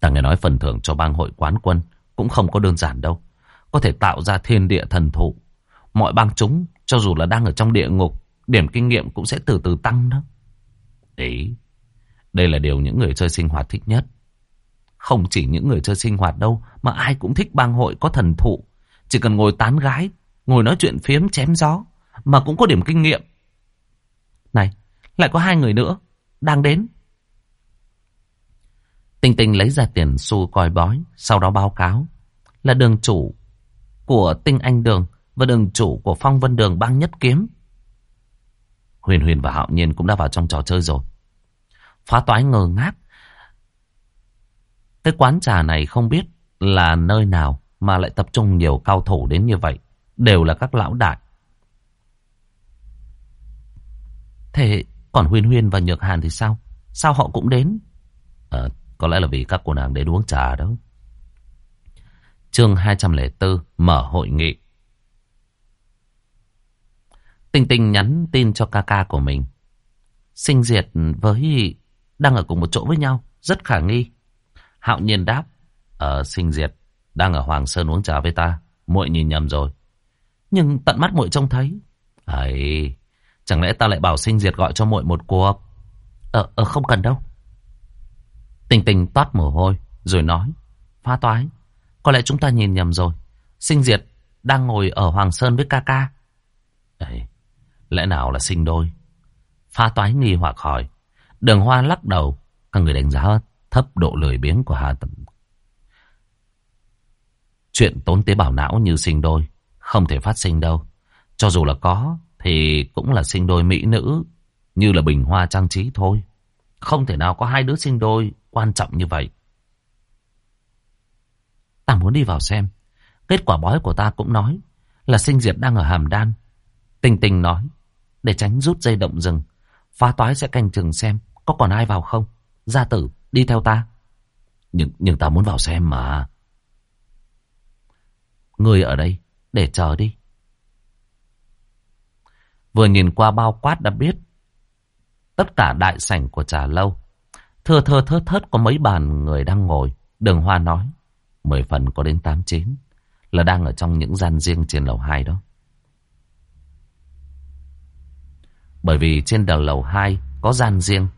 Ta nghe nói phần thưởng cho bang hội quán quân cũng không có đơn giản đâu. Có thể tạo ra thiên địa thần thụ. Mọi bang chúng, cho dù là đang ở trong địa ngục, điểm kinh nghiệm cũng sẽ từ từ tăng đó. Đấy, đây là điều những người chơi sinh hoạt thích nhất. Không chỉ những người chơi sinh hoạt đâu, mà ai cũng thích bang hội có thần thụ. Chỉ cần ngồi tán gái, ngồi nói chuyện phiếm chém gió, mà cũng có điểm kinh nghiệm. Này, lại có hai người nữa, đang đến. Tinh Tinh lấy ra tiền xu coi bói, sau đó báo cáo. Là đường chủ của Tinh Anh Đường và đường chủ của Phong Vân Đường bang nhất kiếm. Huyền Huyền và Hạo Nhiên cũng đã vào trong trò chơi rồi. Phá toái ngờ ngác. Cái quán trà này không biết là nơi nào mà lại tập trung nhiều cao thủ đến như vậy. Đều là các lão đại. Thế còn Huyên Huyên và Nhược Hàn thì sao? Sao họ cũng đến? À, có lẽ là vì các cô nàng đến uống trà đó. Chương 204 mở hội nghị. Tinh Tinh nhắn tin cho ca ca của mình. Sinh diệt với đang ở cùng một chỗ với nhau, rất khả nghi. Hạo nhiên đáp, ở sinh diệt đang ở Hoàng Sơn uống trà với ta, muội nhìn nhầm rồi. Nhưng tận mắt muội trông thấy. Ấy, chẳng lẽ ta lại bảo sinh diệt gọi cho muội một cuộc? Ờ, ờ không cần đâu. Tình tình toát mồ hôi, rồi nói, phá toái, có lẽ chúng ta nhìn nhầm rồi. Sinh diệt đang ngồi ở Hoàng Sơn với ca ca. Ấy, lẽ nào là sinh đôi? Phá toái nghi hoặc hỏi. Đường Hoa lắc đầu, các người đánh giá thấp độ lười biếng của Hà Tầm. Chuyện tốn tế bào não như sinh đôi, không thể phát sinh đâu. Cho dù là có, thì cũng là sinh đôi mỹ nữ, như là bình hoa trang trí thôi. Không thể nào có hai đứa sinh đôi quan trọng như vậy. Ta muốn đi vào xem. Kết quả bói của ta cũng nói là sinh diệt đang ở hàm đan. Tình tình nói, để tránh rút dây động rừng, phá toái sẽ canh chừng xem có còn ai vào không? Gia tử, đi theo ta. Nhưng, nhưng ta muốn vào xem mà. Người ở đây, để chờ đi. Vừa nhìn qua bao quát đã biết. Tất cả đại sảnh của trà lâu. Thưa thưa thớt thớt có mấy bàn người đang ngồi. Đường Hoa nói. Mười phần có đến tám chín. Là đang ở trong những gian riêng trên lầu hai đó. Bởi vì trên đầu lầu hai có gian riêng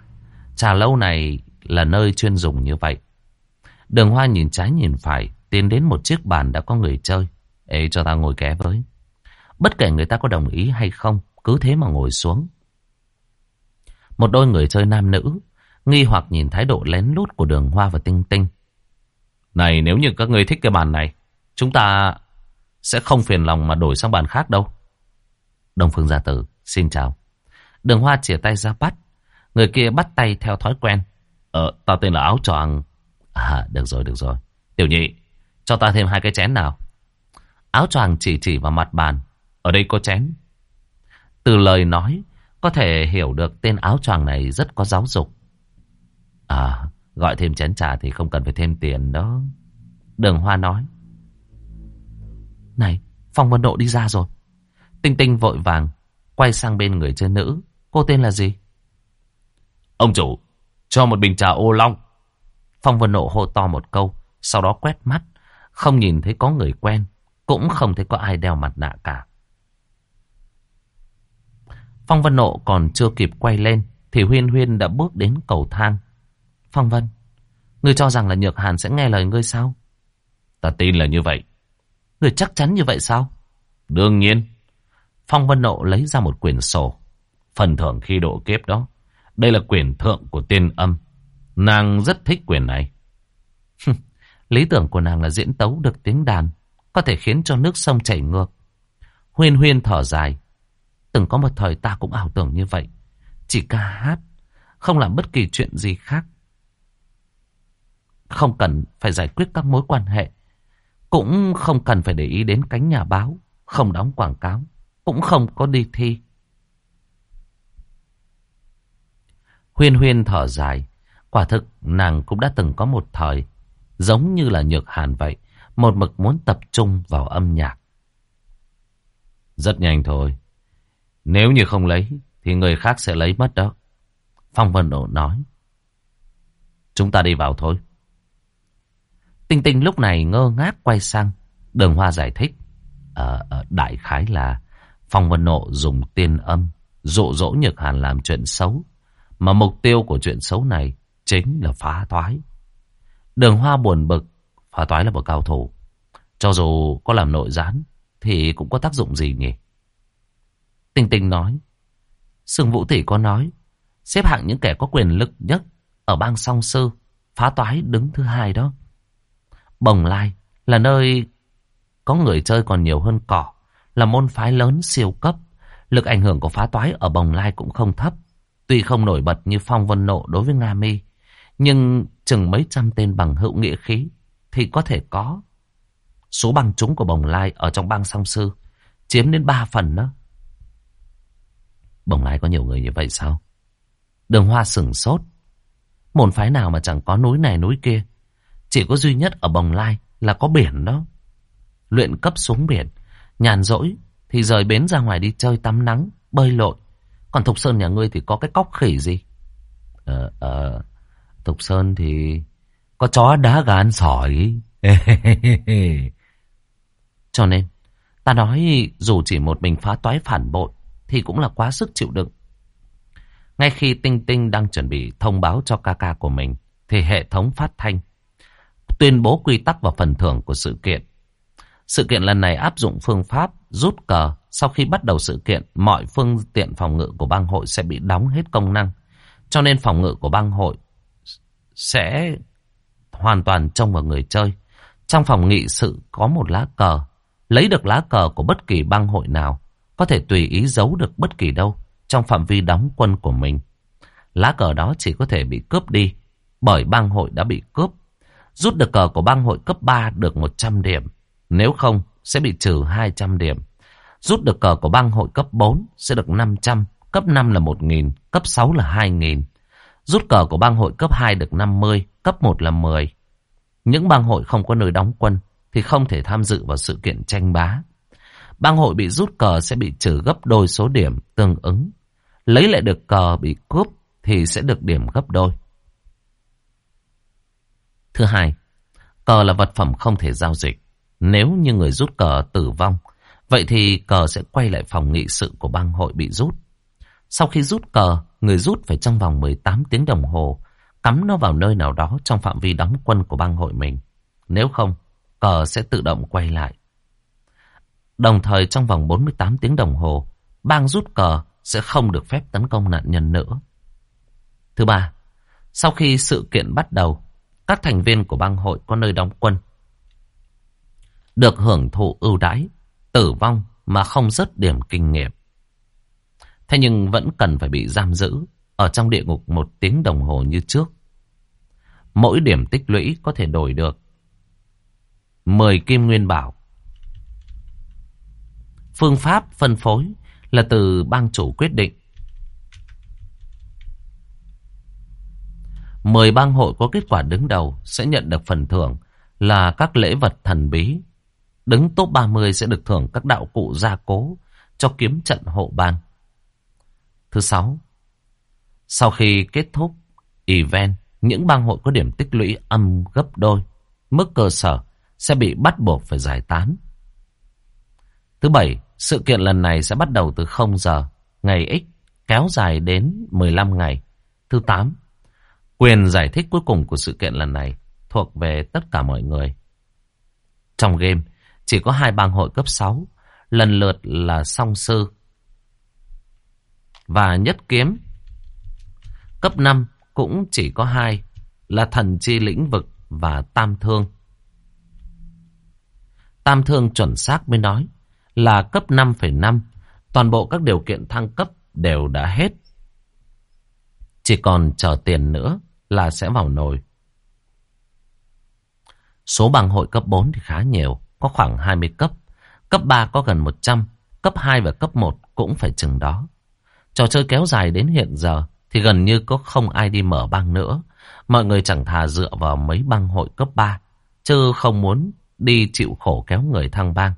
Trà lâu này là nơi chuyên dùng như vậy. Đường hoa nhìn trái nhìn phải, tiến đến một chiếc bàn đã có người chơi. Ê cho ta ngồi ké với. Bất kể người ta có đồng ý hay không, cứ thế mà ngồi xuống. Một đôi người chơi nam nữ, nghi hoặc nhìn thái độ lén lút của đường hoa và tinh tinh. Này nếu như các người thích cái bàn này, chúng ta sẽ không phiền lòng mà đổi sang bàn khác đâu. Đông Phương Gia Tử, xin chào. Đường hoa chìa tay ra bắt, Người kia bắt tay theo thói quen. Ờ, tao tên là Áo Choàng. À, được rồi, được rồi. Tiểu nhị, cho ta thêm hai cái chén nào. Áo Choàng chỉ chỉ vào mặt bàn. Ở đây có chén. Từ lời nói, có thể hiểu được tên áo choàng này rất có giáo dục. À, gọi thêm chén trà thì không cần phải thêm tiền đó. Đường Hoa nói. Này, Phong Vân Độ đi ra rồi. Tinh Tinh vội vàng, quay sang bên người chơi nữ. Cô tên là gì? Ông chủ, cho một bình trà ô long. Phong Vân Nộ hô to một câu, sau đó quét mắt. Không nhìn thấy có người quen, cũng không thấy có ai đeo mặt nạ cả. Phong Vân Nộ còn chưa kịp quay lên, thì Huyên Huyên đã bước đến cầu thang. Phong Vân, ngươi cho rằng là Nhược Hàn sẽ nghe lời ngươi sao? Ta tin là như vậy. Ngươi chắc chắn như vậy sao? Đương nhiên. Phong Vân Nộ lấy ra một quyển sổ. Phần thưởng khi độ kiếp đó. Đây là quyển thượng của tiên âm. Nàng rất thích quyển này. Lý tưởng của nàng là diễn tấu được tiếng đàn. Có thể khiến cho nước sông chảy ngược. Huyên huyên thở dài. Từng có một thời ta cũng ảo tưởng như vậy. Chỉ ca hát. Không làm bất kỳ chuyện gì khác. Không cần phải giải quyết các mối quan hệ. Cũng không cần phải để ý đến cánh nhà báo. Không đóng quảng cáo. Cũng không có đi thi. Huyên huyên thở dài. Quả thực nàng cũng đã từng có một thời. Giống như là nhược hàn vậy. Một mực muốn tập trung vào âm nhạc. Rất nhanh thôi. Nếu như không lấy thì người khác sẽ lấy mất đó. Phong Vân Độ nói. Chúng ta đi vào thôi. Tinh Tinh lúc này ngơ ngác quay sang. Đường Hoa giải thích. Ờ, à, đại khái là Phong Vân Nộ dùng tiên âm dụ dỗ Nhược Hàn làm chuyện xấu. Mà mục tiêu của chuyện xấu này chính là phá toái. Đường Hoa buồn bực. Phá toái là một cao thủ. Cho dù có làm nội gián, thì cũng có tác dụng gì nhỉ? Tinh Tinh nói. Sương Vũ Tỷ có nói. Xếp hạng những kẻ có quyền lực nhất ở bang song sư. Phá toái đứng thứ hai đó. Bồng Lai là nơi có người chơi còn nhiều hơn cỏ. Là môn phái lớn siêu cấp. Lực ảnh hưởng của phá toái ở Bồng Lai cũng không thấp. Tuy không nổi bật như Phong Vân Nộ đối với Nga Mi. Nhưng chừng mấy trăm tên bằng hữu nghĩa khí thì có thể có. Số bằng chúng của Bồng Lai ở trong bang song sư chiếm đến ba phần đó. Bồng Lai có nhiều người như vậy sao? Đường Hoa sừng sốt. Môn phái nào mà chẳng có núi này núi kia. Chỉ có duy nhất ở Bồng Lai là có biển đó. Luyện cấp xuống biển. Nhàn rỗi thì rời bến ra ngoài đi chơi tắm nắng, bơi lội. Còn Thục Sơn nhà ngươi thì có cái cóc khỉ gì? Ờ, ờ, Thục Sơn thì có chó đá gà sỏi. [LAUGHS] Cho nên, ta nói dù chỉ một mình phá toái phản bội thì cũng là quá sức chịu đựng. Ngay khi Tinh Tinh đang chuẩn bị thông báo cho ca ca của mình, thì hệ thống phát thanh tuyên bố quy tắc và phần thưởng của sự kiện. Sự kiện lần này áp dụng phương pháp rút cờ. Sau khi bắt đầu sự kiện, mọi phương tiện phòng ngự của bang hội sẽ bị đóng hết công năng. Cho nên phòng ngự của bang hội sẽ hoàn toàn trông vào người chơi. Trong phòng nghị sự có một lá cờ. Lấy được lá cờ của bất kỳ bang hội nào có thể tùy ý giấu được bất kỳ đâu trong phạm vi đóng quân của mình. Lá cờ đó chỉ có thể bị cướp đi bởi bang hội đã bị cướp. Rút được cờ của bang hội cấp 3 được 100 điểm. Nếu không sẽ bị trừ 200 điểm. Rút được cờ của bang hội cấp 4 sẽ được 500, cấp 5 là 1.000, cấp 6 là 2.000. Rút cờ của bang hội cấp 2 được 50, cấp 1 là 10. Những bang hội không có nơi đóng quân thì không thể tham dự vào sự kiện tranh bá. Bang hội bị rút cờ sẽ bị trừ gấp đôi số điểm tương ứng. Lấy lại được cờ bị cướp thì sẽ được điểm gấp đôi. Thứ hai, cờ là vật phẩm không thể giao dịch. Nếu như người rút cờ tử vong, vậy thì cờ sẽ quay lại phòng nghị sự của bang hội bị rút. Sau khi rút cờ, người rút phải trong vòng 18 tiếng đồng hồ cắm nó vào nơi nào đó trong phạm vi đóng quân của bang hội mình. Nếu không, cờ sẽ tự động quay lại. Đồng thời trong vòng 48 tiếng đồng hồ, bang rút cờ sẽ không được phép tấn công nạn nhân nữa. Thứ ba, sau khi sự kiện bắt đầu, các thành viên của bang hội có nơi đóng quân. Được hưởng thụ ưu đãi, tử vong mà không rớt điểm kinh nghiệm. Thế nhưng vẫn cần phải bị giam giữ ở trong địa ngục một tiếng đồng hồ như trước. Mỗi điểm tích lũy có thể đổi được 10 kim nguyên bảo. Phương pháp phân phối là từ bang chủ quyết định. 10 bang hội có kết quả đứng đầu sẽ nhận được phần thưởng là các lễ vật thần bí. Đứng top 30 sẽ được thưởng các đạo cụ gia cố cho kiếm trận hộ bang. Thứ sáu, sau khi kết thúc event, những bang hội có điểm tích lũy âm gấp đôi. Mức cơ sở sẽ bị bắt buộc phải giải tán. Thứ bảy, sự kiện lần này sẽ bắt đầu từ 0 giờ, ngày X, kéo dài đến 15 ngày. Thứ 8. Quyền giải thích cuối cùng của sự kiện lần này thuộc về tất cả mọi người. Trong game, chỉ có hai bang hội cấp 6, lần lượt là song sư và nhất kiếm. Cấp 5 cũng chỉ có hai là thần chi lĩnh vực và tam thương. Tam thương chuẩn xác mới nói là cấp 5,5. Toàn bộ các điều kiện thăng cấp đều đã hết. Chỉ còn chờ tiền nữa là sẽ vào nồi. Số bằng hội cấp 4 thì khá nhiều, có khoảng 20 cấp. Cấp 3 có gần 100, cấp 2 và cấp 1 cũng phải chừng đó. Trò chơi kéo dài đến hiện giờ thì gần như có không ai đi mở băng nữa. Mọi người chẳng thà dựa vào mấy băng hội cấp 3, chứ không muốn đi chịu khổ kéo người thăng bang.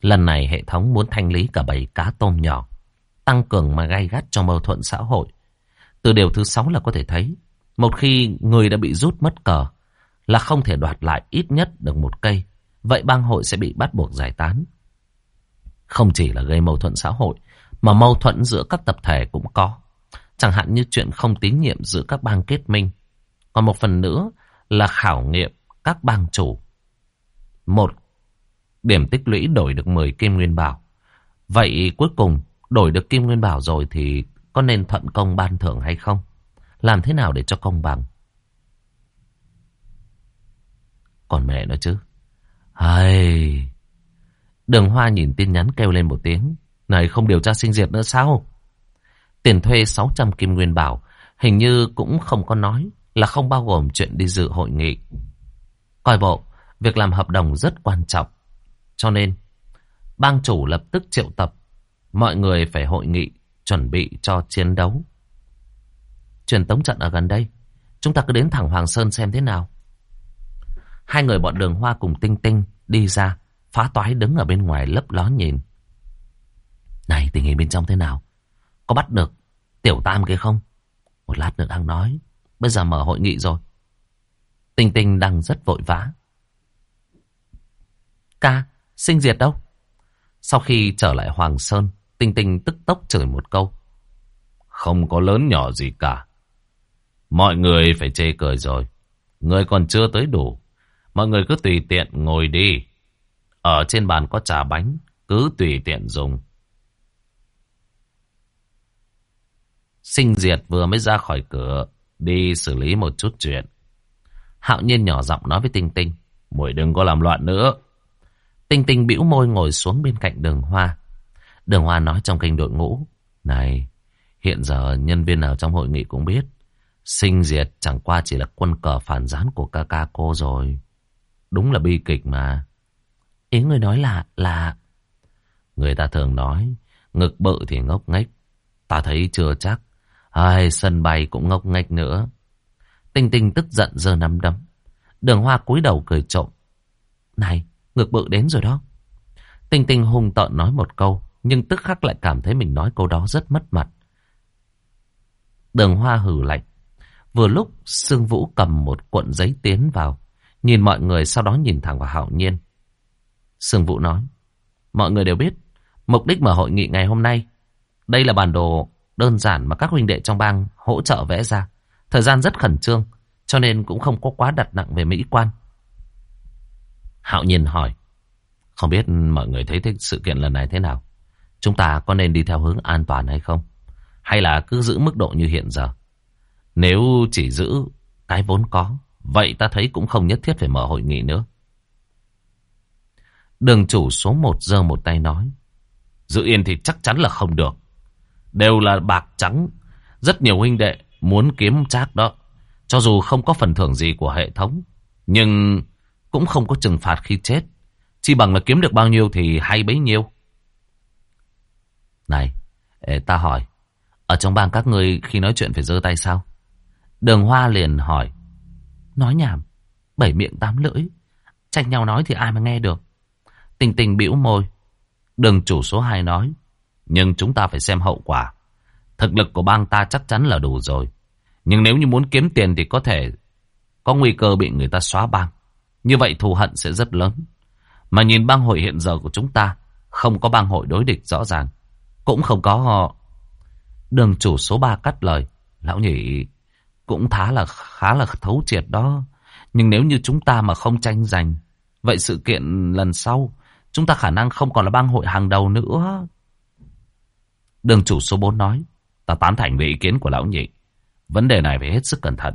Lần này hệ thống muốn thanh lý cả bầy cá tôm nhỏ, tăng cường mà gay gắt cho mâu thuẫn xã hội. Từ điều thứ sáu là có thể thấy, một khi người đã bị rút mất cờ, là không thể đoạt lại ít nhất được một cây. Vậy bang hội sẽ bị bắt buộc giải tán. Không chỉ là gây mâu thuẫn xã hội, mà mâu thuẫn giữa các tập thể cũng có. Chẳng hạn như chuyện không tín nhiệm giữa các bang kết minh. Còn một phần nữa là khảo nghiệm các bang chủ. Một điểm tích lũy đổi được 10 kim nguyên bảo. Vậy cuối cùng đổi được kim nguyên bảo rồi thì có nên thuận công ban thưởng hay không? Làm thế nào để cho công bằng? Còn mẹ nó chứ. Hay... Đường Hoa nhìn tin nhắn kêu lên một tiếng. Này không điều tra sinh diệt nữa sao? Tiền thuê 600 kim nguyên bảo hình như cũng không có nói là không bao gồm chuyện đi dự hội nghị. Coi bộ, việc làm hợp đồng rất quan trọng. Cho nên, bang chủ lập tức triệu tập. Mọi người phải hội nghị, chuẩn bị cho chiến đấu. Truyền tống trận ở gần đây. Chúng ta cứ đến thẳng Hoàng Sơn xem thế nào. Hai người bọn đường hoa cùng Tinh Tinh đi ra. Phá toái đứng ở bên ngoài lấp ló nhìn. Này tình hình bên trong thế nào? Có bắt được tiểu tam kia không? Một lát nữa đang nói. Bây giờ mở hội nghị rồi. Tinh Tinh đang rất vội vã. Ca, sinh diệt đâu? Sau khi trở lại Hoàng Sơn, Tinh Tinh tức tốc chửi một câu. Không có lớn nhỏ gì cả. Mọi người phải chê cười rồi. Người còn chưa tới đủ. Mọi người cứ tùy tiện ngồi đi. Ở trên bàn có trà bánh, cứ tùy tiện dùng. Sinh diệt vừa mới ra khỏi cửa, đi xử lý một chút chuyện. Hạo nhiên nhỏ giọng nói với Tinh Tinh, muội đừng có làm loạn nữa. Tinh Tinh bĩu môi ngồi xuống bên cạnh đường hoa. Đường hoa nói trong kênh đội ngũ, này, hiện giờ nhân viên nào trong hội nghị cũng biết, sinh diệt chẳng qua chỉ là quân cờ phản gián của ca ca cô rồi. Đúng là bi kịch mà. Ý người nói là, là... Người ta thường nói, ngực bự thì ngốc nghếch. Ta thấy chưa chắc. Ai, sân bay cũng ngốc nghếch nữa. Tinh tinh tức giận giơ nắm đấm. Đường hoa cúi đầu cười trộm. Này, ngực bự đến rồi đó. Tinh tinh hung tợn nói một câu, nhưng tức khắc lại cảm thấy mình nói câu đó rất mất mặt. Đường hoa hử lạnh. Vừa lúc Sương Vũ cầm một cuộn giấy tiến vào, nhìn mọi người sau đó nhìn thẳng vào Hạo Nhiên. Sương Vũ nói, mọi người đều biết, mục đích mở hội nghị ngày hôm nay, đây là bản đồ đơn giản mà các huynh đệ trong bang hỗ trợ vẽ ra. Thời gian rất khẩn trương, cho nên cũng không có quá đặt nặng về mỹ quan. Hạo Nhiên hỏi, không biết mọi người thấy thích sự kiện lần này thế nào? Chúng ta có nên đi theo hướng an toàn hay không? Hay là cứ giữ mức độ như hiện giờ? Nếu chỉ giữ cái vốn có, vậy ta thấy cũng không nhất thiết phải mở hội nghị nữa. Đường chủ số một giơ một tay nói. Giữ yên thì chắc chắn là không được. Đều là bạc trắng. Rất nhiều huynh đệ muốn kiếm trác đó. Cho dù không có phần thưởng gì của hệ thống. Nhưng cũng không có trừng phạt khi chết. Chỉ bằng là kiếm được bao nhiêu thì hay bấy nhiêu. Này, ta hỏi. Ở trong bang các ngươi khi nói chuyện phải giơ tay sao? Đường Hoa liền hỏi. Nói nhảm. Bảy miệng tám lưỡi. Tranh nhau nói thì ai mà nghe được. Tình tình bĩu môi. Đường chủ số 2 nói. Nhưng chúng ta phải xem hậu quả. Thực lực của bang ta chắc chắn là đủ rồi. Nhưng nếu như muốn kiếm tiền thì có thể có nguy cơ bị người ta xóa bang. Như vậy thù hận sẽ rất lớn. Mà nhìn bang hội hiện giờ của chúng ta, không có bang hội đối địch rõ ràng. Cũng không có họ. Đường chủ số 3 cắt lời. Lão nhị cũng khá là khá là thấu triệt đó. Nhưng nếu như chúng ta mà không tranh giành, vậy sự kiện lần sau, chúng ta khả năng không còn là bang hội hàng đầu nữa. Đường chủ số 4 nói, ta tán thành về ý kiến của lão nhị. Vấn đề này phải hết sức cẩn thận.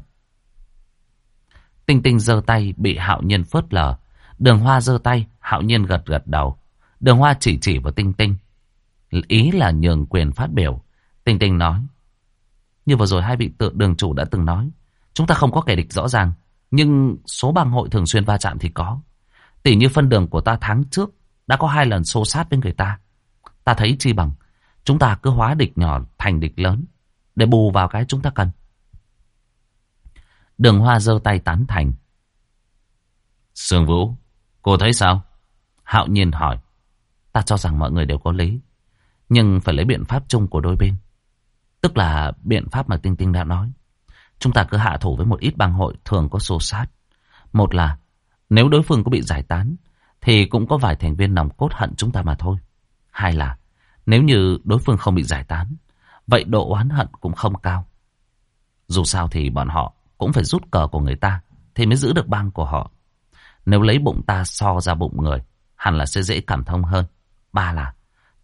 Tinh tinh giơ tay bị hạo nhiên phớt lờ. Đường hoa giơ tay, hạo nhiên gật gật đầu. Đường hoa chỉ chỉ vào tinh tinh. Ý là nhường quyền phát biểu. Tinh tinh nói. Như vừa rồi hai vị tượng đường chủ đã từng nói. Chúng ta không có kẻ địch rõ ràng. Nhưng số bang hội thường xuyên va chạm thì có. Tỷ như phân đường của ta tháng trước đã có hai lần xô sát với người ta. Ta thấy chi bằng. Chúng ta cứ hóa địch nhỏ thành địch lớn. Để bù vào cái chúng ta cần. Đường hoa giơ tay tán thành. Sương Vũ, cô thấy sao? Hạo nhiên hỏi. Ta cho rằng mọi người đều có lý. Nhưng phải lấy biện pháp chung của đôi bên. Tức là biện pháp mà Tinh Tinh đã nói. Chúng ta cứ hạ thủ với một ít bang hội thường có xô sát. Một là, nếu đối phương có bị giải tán, thì cũng có vài thành viên nòng cốt hận chúng ta mà thôi. Hai là, nếu như đối phương không bị giải tán, vậy độ oán hận cũng không cao. Dù sao thì bọn họ cũng phải rút cờ của người ta thì mới giữ được bang của họ. Nếu lấy bụng ta so ra bụng người, hẳn là sẽ dễ cảm thông hơn. Ba là,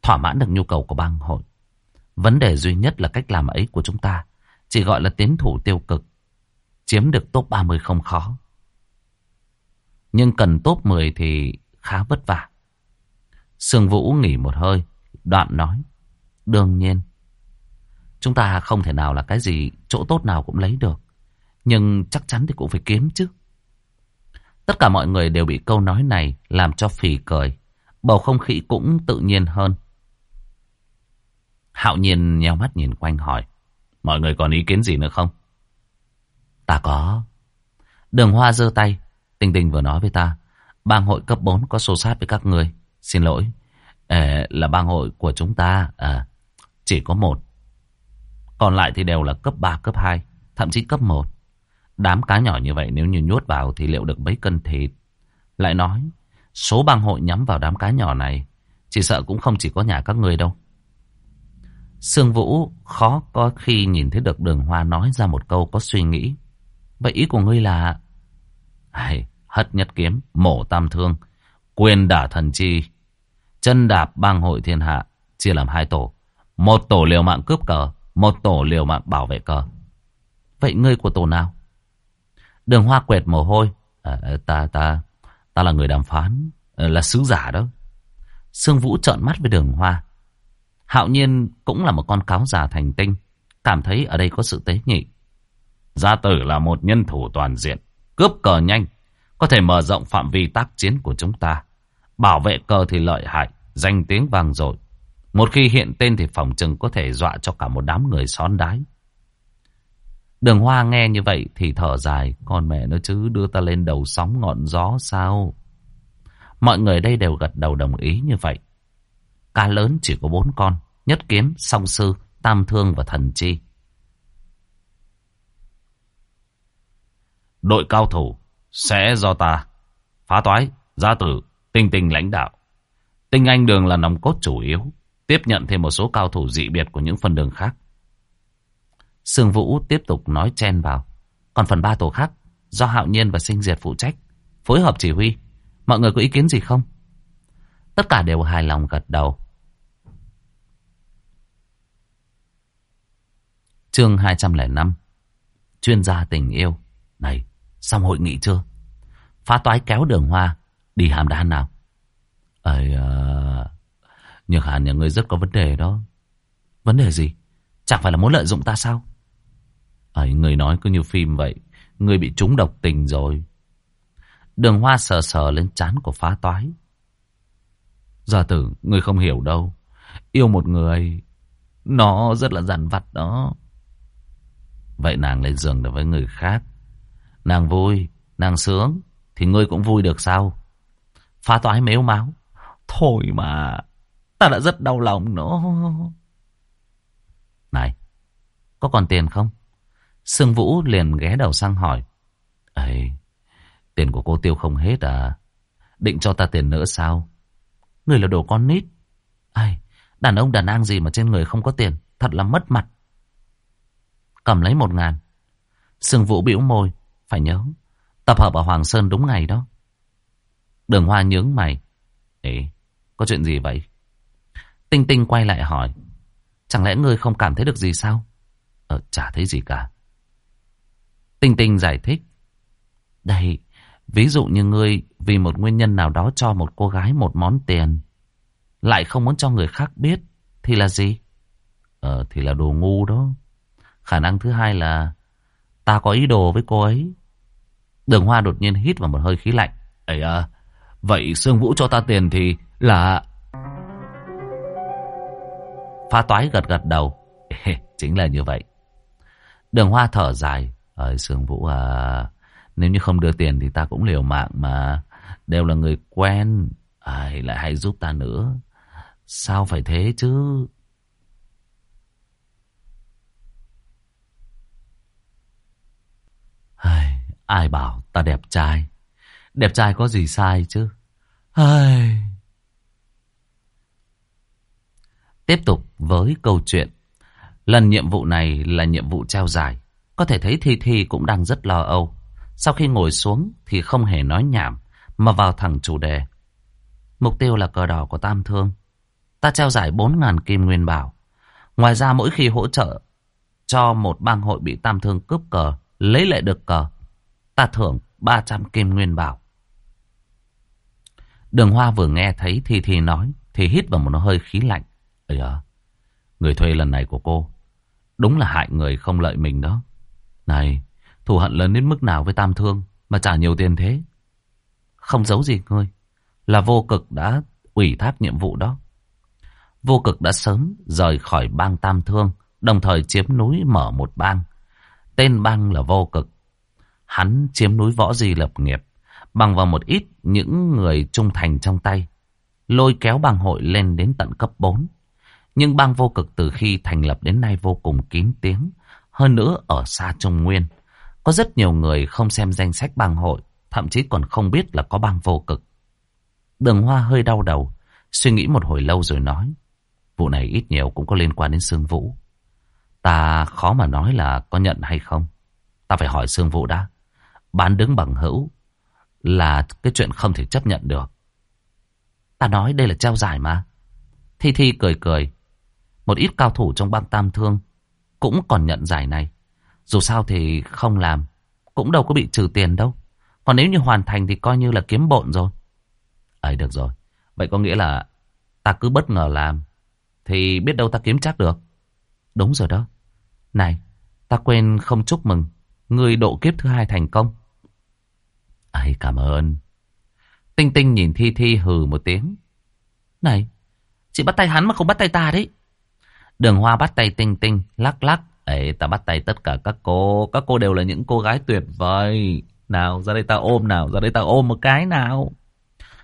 thỏa mãn được nhu cầu của bang hội. Vấn đề duy nhất là cách làm ấy của chúng ta chỉ gọi là tiến thủ tiêu cực. Chiếm được top 30 không khó. Nhưng cần top 10 thì khá vất vả. Sương Vũ nghỉ một hơi, đoạn nói. Đương nhiên, chúng ta không thể nào là cái gì chỗ tốt nào cũng lấy được. Nhưng chắc chắn thì cũng phải kiếm chứ. Tất cả mọi người đều bị câu nói này làm cho phì cười. Bầu không khí cũng tự nhiên hơn. Hạo nhiên nheo mắt nhìn quanh hỏi. Mọi người còn ý kiến gì nữa không? Ta có. Đường Hoa giơ tay. Tinh Tinh vừa nói với ta. Bang hội cấp 4 có xô sát với các người. Xin lỗi. À, là bang hội của chúng ta. À, chỉ có một. Còn lại thì đều là cấp 3, cấp 2. Thậm chí cấp 1. Đám cá nhỏ như vậy nếu như nhốt vào thì liệu được mấy cân thịt. Lại nói, số bang hội nhắm vào đám cá nhỏ này. Chỉ sợ cũng không chỉ có nhà các người đâu. Sương Vũ khó có khi nhìn thấy được đường hoa nói ra một câu có suy nghĩ. Vậy ý của ngươi là... Hay, hất nhất kiếm, mổ tam thương, quyền đả thần chi, chân đạp bang hội thiên hạ, chia làm hai tổ. Một tổ liều mạng cướp cờ, một tổ liều mạng bảo vệ cờ. Vậy ngươi của tổ nào? Đường hoa quẹt mồ hôi. À, ta, ta, ta là người đàm phán, ờ, là sứ giả đó. Sương Vũ trợn mắt với đường hoa. Hạo nhiên cũng là một con cáo già thành tinh. Cảm thấy ở đây có sự tế nhị. Gia tử là một nhân thủ toàn diện. Cướp cờ nhanh. Có thể mở rộng phạm vi tác chiến của chúng ta. Bảo vệ cờ thì lợi hại. Danh tiếng vang dội. Một khi hiện tên thì phòng trừng có thể dọa cho cả một đám người xón đái. Đường Hoa nghe như vậy thì thở dài. Con mẹ nó chứ, đưa ta lên đầu sóng ngọn gió sao? Mọi người đây đều gật đầu đồng ý như vậy. Cá lớn chỉ có bốn con. Nhất kiếm, song sư, tam thương và thần chi. Đội cao thủ sẽ do ta. Phá toái, gia tử, tinh tinh lãnh đạo. Tinh anh đường là nòng cốt chủ yếu. Tiếp nhận thêm một số cao thủ dị biệt của những phần đường khác. Sương Vũ tiếp tục nói chen vào. Còn phần ba tổ khác, do Hạo Nhiên và Sinh Diệt phụ trách, phối hợp chỉ huy. Mọi người có ý kiến gì không? Tất cả đều hài lòng gật đầu. Chương 205 Chuyên gia tình yêu. Này, xong hội nghị chưa? Phá toái kéo đường hoa. Đi hàm đan nào? Ây à... Nhược hàn nhà ngươi rất có vấn đề đó. Vấn đề gì? Chẳng phải là muốn lợi dụng ta sao? Ây, người nói cứ như phim vậy. Người bị trúng độc tình rồi. Đường hoa sờ sờ lên chán của phá toái. Gia tử, người không hiểu đâu Yêu một người Nó rất là dằn vặt đó Vậy nàng lên giường được với người khác. Nàng vui, nàng sướng, thì ngươi cũng vui được sao? Phá toái mếu máu. Thôi mà, ta đã rất đau lòng nó Này, có còn tiền không? Sương Vũ liền ghé đầu sang hỏi. Ấy, tiền của cô tiêu không hết à? Định cho ta tiền nữa sao? Người là đồ con nít. Ai, Đàn ông đàn an gì mà trên người không có tiền. Thật là mất mặt. Cầm lấy một ngàn. Sương Vũ bĩu môi. Phải nhớ. Tập hợp ở Hoàng Sơn đúng ngày đó. Đường Hoa nhướng mày. Ê, có chuyện gì vậy? Tinh Tinh quay lại hỏi. Chẳng lẽ ngươi không cảm thấy được gì sao? Ờ, chả thấy gì cả. Tinh Tinh giải thích. Đây, ví dụ như ngươi vì một nguyên nhân nào đó cho một cô gái một món tiền. Lại không muốn cho người khác biết. Thì là gì? Ờ, thì là đồ ngu đó. Khả năng thứ hai là ta có ý đồ với cô ấy. Đường Hoa đột nhiên hít vào một hơi khí lạnh. Ấy à, vậy Sương Vũ cho ta tiền thì là... Phá toái gật gật đầu. [LAUGHS] Chính là như vậy. Đường Hoa thở dài. Ơi Sương Vũ à, nếu như không đưa tiền thì ta cũng liều mạng mà. Đều là người quen. Ai lại hay giúp ta nữa. Sao phải thế chứ? Ai, ai bảo ta đẹp trai? Đẹp trai có gì sai chứ? Ai... Tiếp tục với câu chuyện. Lần nhiệm vụ này là nhiệm vụ treo giải. Có thể thấy Thi Thi cũng đang rất lo âu. Sau khi ngồi xuống thì không hề nói nhảm mà vào thẳng chủ đề. Mục tiêu là cờ đỏ của Tam Thương. Ta treo giải 4.000 kim nguyên bảo. Ngoài ra mỗi khi hỗ trợ cho một bang hội bị Tam Thương cướp cờ, lấy lại được cờ, ta thưởng 300 kim nguyên bảo. Đường Hoa vừa nghe thấy thì thì nói thì hít vào một hơi khí lạnh. Ây à, người thuê lần này của cô đúng là hại người không lợi mình đó. Này, thù hận lớn đến mức nào với Tam Thương mà trả nhiều tiền thế? Không giấu gì ngươi, là vô cực đã ủy thác nhiệm vụ đó. Vô cực đã sớm rời khỏi bang Tam Thương, đồng thời chiếm núi mở một bang. Tên bang là vô cực. Hắn chiếm núi võ di lập nghiệp, bằng vào một ít những người trung thành trong tay, lôi kéo bang hội lên đến tận cấp 4. Nhưng bang vô cực từ khi thành lập đến nay vô cùng kín tiếng, hơn nữa ở xa Trung Nguyên. Có rất nhiều người không xem danh sách bang hội, thậm chí còn không biết là có bang vô cực. Đường Hoa hơi đau đầu, suy nghĩ một hồi lâu rồi nói. Vụ này ít nhiều cũng có liên quan đến Sương Vũ. Ta khó mà nói là có nhận hay không. Ta phải hỏi Sương Vũ đã. Bán đứng bằng hữu là cái chuyện không thể chấp nhận được. Ta nói đây là treo giải mà. Thi Thi cười cười. Một ít cao thủ trong bang Tam Thương cũng còn nhận giải này. Dù sao thì không làm, cũng đâu có bị trừ tiền đâu. Còn nếu như hoàn thành thì coi như là kiếm bộn rồi. ấy được rồi. Vậy có nghĩa là ta cứ bất ngờ làm, thì biết đâu ta kiếm chắc được. Đúng rồi đó. Này, ta quên không chúc mừng. Người độ kiếp thứ hai thành công. ấy cảm ơn. Tinh Tinh nhìn Thi Thi hừ một tiếng. Này, chị bắt tay hắn mà không bắt tay ta đấy. Đường Hoa bắt tay Tinh Tinh, lắc lắc. Ấy, ta bắt tay tất cả các cô. Các cô đều là những cô gái tuyệt vời. Nào, ra đây ta ôm nào, ra đây ta ôm một cái nào.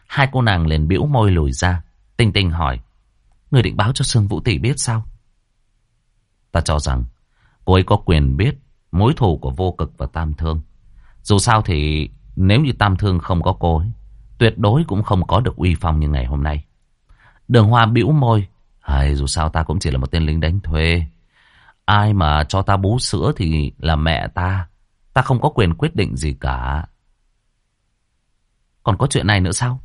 Hai cô nàng liền bĩu môi lùi ra. Tinh Tinh hỏi. Người định báo cho Sương Vũ Tỷ biết sao? Ta cho rằng cô ấy có quyền biết mối thù của vô cực và tam thương. Dù sao thì nếu như tam thương không có cô ấy, tuyệt đối cũng không có được uy phong như ngày hôm nay. Đường Hoa bĩu môi. Hay, dù sao ta cũng chỉ là một tên lính đánh thuê. Ai mà cho ta bú sữa thì là mẹ ta. Ta không có quyền quyết định gì cả. Còn có chuyện này nữa sao?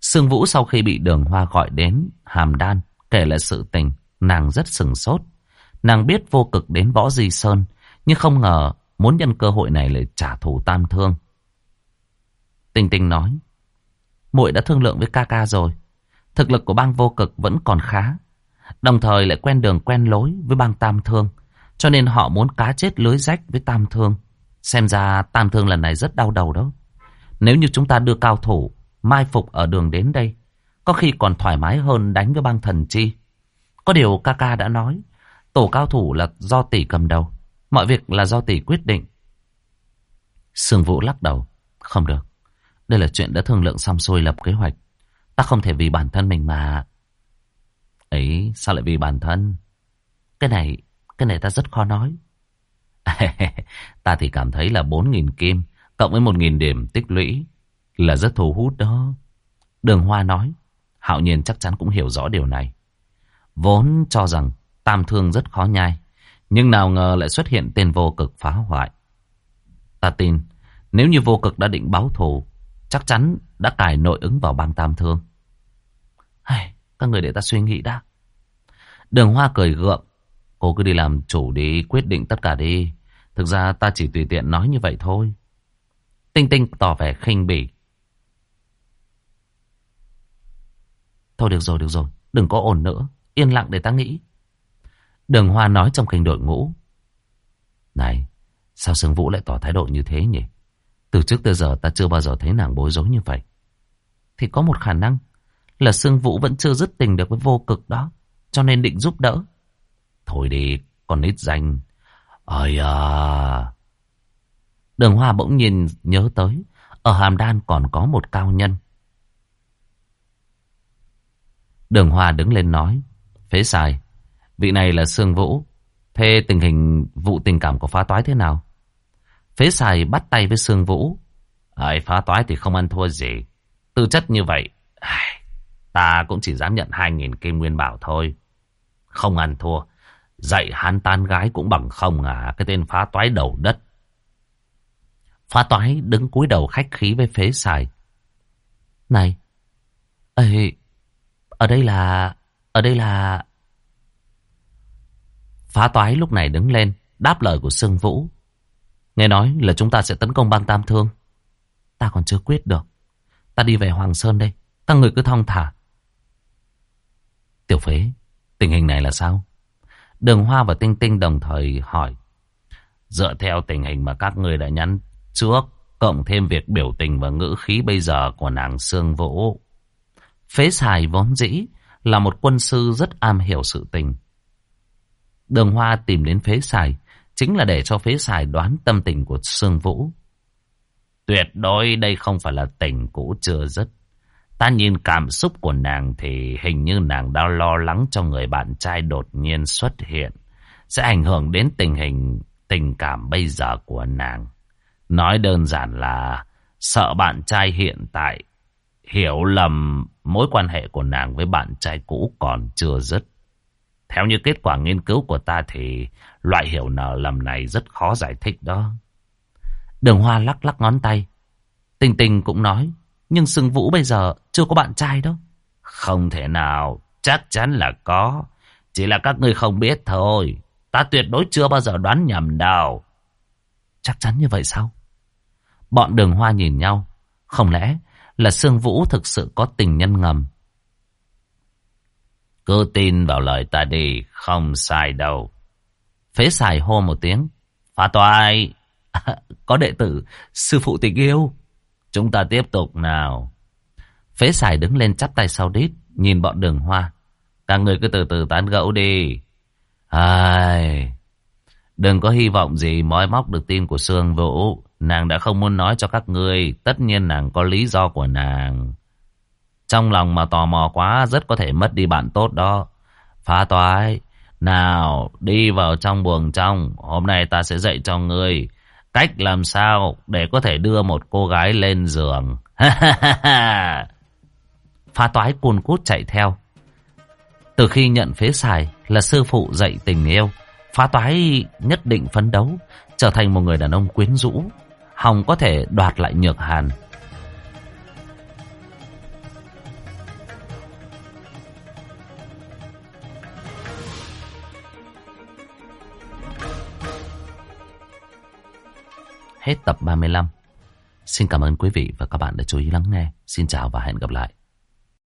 Sương Vũ sau khi bị đường hoa gọi đến hàm đan kể lại sự tình, nàng rất sừng sốt. Nàng biết vô cực đến võ di sơn, nhưng không ngờ muốn nhân cơ hội này lại trả thù tam thương. Tình Tình nói, muội đã thương lượng với ca ca rồi. Thực lực của bang vô cực vẫn còn khá. Đồng thời lại quen đường quen lối với bang tam thương. Cho nên họ muốn cá chết lưới rách với tam thương. Xem ra tam thương lần này rất đau đầu đó. Nếu như chúng ta đưa cao thủ mai phục ở đường đến đây, có khi còn thoải mái hơn đánh với bang thần chi. Có điều ca ca đã nói, tổ cao thủ là do tỷ cầm đầu, mọi việc là do tỷ quyết định. Sương Vũ lắc đầu, không được, đây là chuyện đã thương lượng xong xuôi lập kế hoạch. Ta không thể vì bản thân mình mà... Ấy, sao lại vì bản thân? Cái này, cái này ta rất khó nói. [LAUGHS] ta thì cảm thấy là 4.000 kim, cộng với 1.000 điểm tích lũy, là rất thu hút đó. Đường Hoa nói, Hạo Nhiên chắc chắn cũng hiểu rõ điều này. Vốn cho rằng tam thương rất khó nhai. Nhưng nào ngờ lại xuất hiện tên vô cực phá hoại. Ta tin, nếu như vô cực đã định báo thù, chắc chắn đã cài nội ứng vào bang tam thương. Hay, các người để ta suy nghĩ đã. Đường Hoa cười gượng. Cô cứ đi làm chủ đi, quyết định tất cả đi. Thực ra ta chỉ tùy tiện nói như vậy thôi. Tinh Tinh tỏ vẻ khinh bỉ. Thôi được rồi, được rồi. Đừng có ổn nữa. Yên lặng để ta nghĩ. Đường Hoa nói trong khinh đội ngũ. Này, sao Sương Vũ lại tỏ thái độ như thế nhỉ? Từ trước tới giờ ta chưa bao giờ thấy nàng bối rối như vậy. Thì có một khả năng là Sương Vũ vẫn chưa dứt tình được với vô cực đó. Cho nên định giúp đỡ. Thôi đi, con nít danh. Ơi à... Đường Hoa bỗng nhìn nhớ tới. Ở Hàm Đan còn có một cao nhân. Đường Hoa đứng lên nói. Phế xài. Vị này là Sương Vũ. Thế tình hình vụ tình cảm của phá toái thế nào? Phế xài bắt tay với Sương Vũ. ai phá toái thì không ăn thua gì. Tư chất như vậy. Ta cũng chỉ dám nhận 2.000 kim nguyên bảo thôi. Không ăn thua. Dạy hắn tan gái cũng bằng không à. Cái tên phá toái đầu đất. Phá toái đứng cúi đầu khách khí với phế xài. Này. Ê, ở đây là... Ở đây là... Phá toái lúc này đứng lên, đáp lời của Sương Vũ. Nghe nói là chúng ta sẽ tấn công bang Tam Thương. Ta còn chưa quyết được. Ta đi về Hoàng Sơn đây. Các người cứ thong thả. Tiểu phế, tình hình này là sao? Đường Hoa và Tinh Tinh đồng thời hỏi. Dựa theo tình hình mà các người đã nhắn trước, cộng thêm việc biểu tình và ngữ khí bây giờ của nàng Sương Vũ. Phế xài vốn dĩ là một quân sư rất am hiểu sự tình. Đường Hoa tìm đến phế xài chính là để cho phế xài đoán tâm tình của Sương Vũ. Tuyệt đối đây không phải là tình cũ chưa dứt. Ta nhìn cảm xúc của nàng thì hình như nàng đang lo lắng cho người bạn trai đột nhiên xuất hiện. Sẽ ảnh hưởng đến tình hình tình cảm bây giờ của nàng. Nói đơn giản là sợ bạn trai hiện tại hiểu lầm mối quan hệ của nàng với bạn trai cũ còn chưa dứt. Theo như kết quả nghiên cứu của ta thì loại hiểu nở lầm này rất khó giải thích đó. Đường Hoa lắc lắc ngón tay. Tình tình cũng nói, nhưng Sưng Vũ bây giờ chưa có bạn trai đâu. Không thể nào, chắc chắn là có. Chỉ là các ngươi không biết thôi. Ta tuyệt đối chưa bao giờ đoán nhầm đâu. Chắc chắn như vậy sao? Bọn đường hoa nhìn nhau. Không lẽ là Sương Vũ thực sự có tình nhân ngầm? Cứ tin vào lời ta đi, không sai đâu. Phế xài hô một tiếng. Phá toại. À, [LAUGHS] có đệ tử, sư phụ tình yêu. Chúng ta tiếp tục nào. Phế xài đứng lên chắp tay sau đít, nhìn bọn đường hoa. Các người cứ từ từ tán gẫu đi. Ai... Đừng có hy vọng gì mói móc được tin của Sương Vũ. Nàng đã không muốn nói cho các ngươi. Tất nhiên nàng có lý do của nàng. Trong lòng mà tò mò quá rất có thể mất đi bạn tốt đó. Phá toái. Nào, đi vào trong buồng trong. Hôm nay ta sẽ dạy cho ngươi cách làm sao để có thể đưa một cô gái lên giường. [LAUGHS] Phá toái cuồn cút chạy theo. Từ khi nhận phế xài là sư phụ dạy tình yêu. Phá toái nhất định phấn đấu, trở thành một người đàn ông quyến rũ. Hồng có thể đoạt lại nhược hàn. Hết tập 35. Xin cảm ơn quý vị và các bạn đã chú ý lắng nghe. Xin chào và hẹn gặp lại.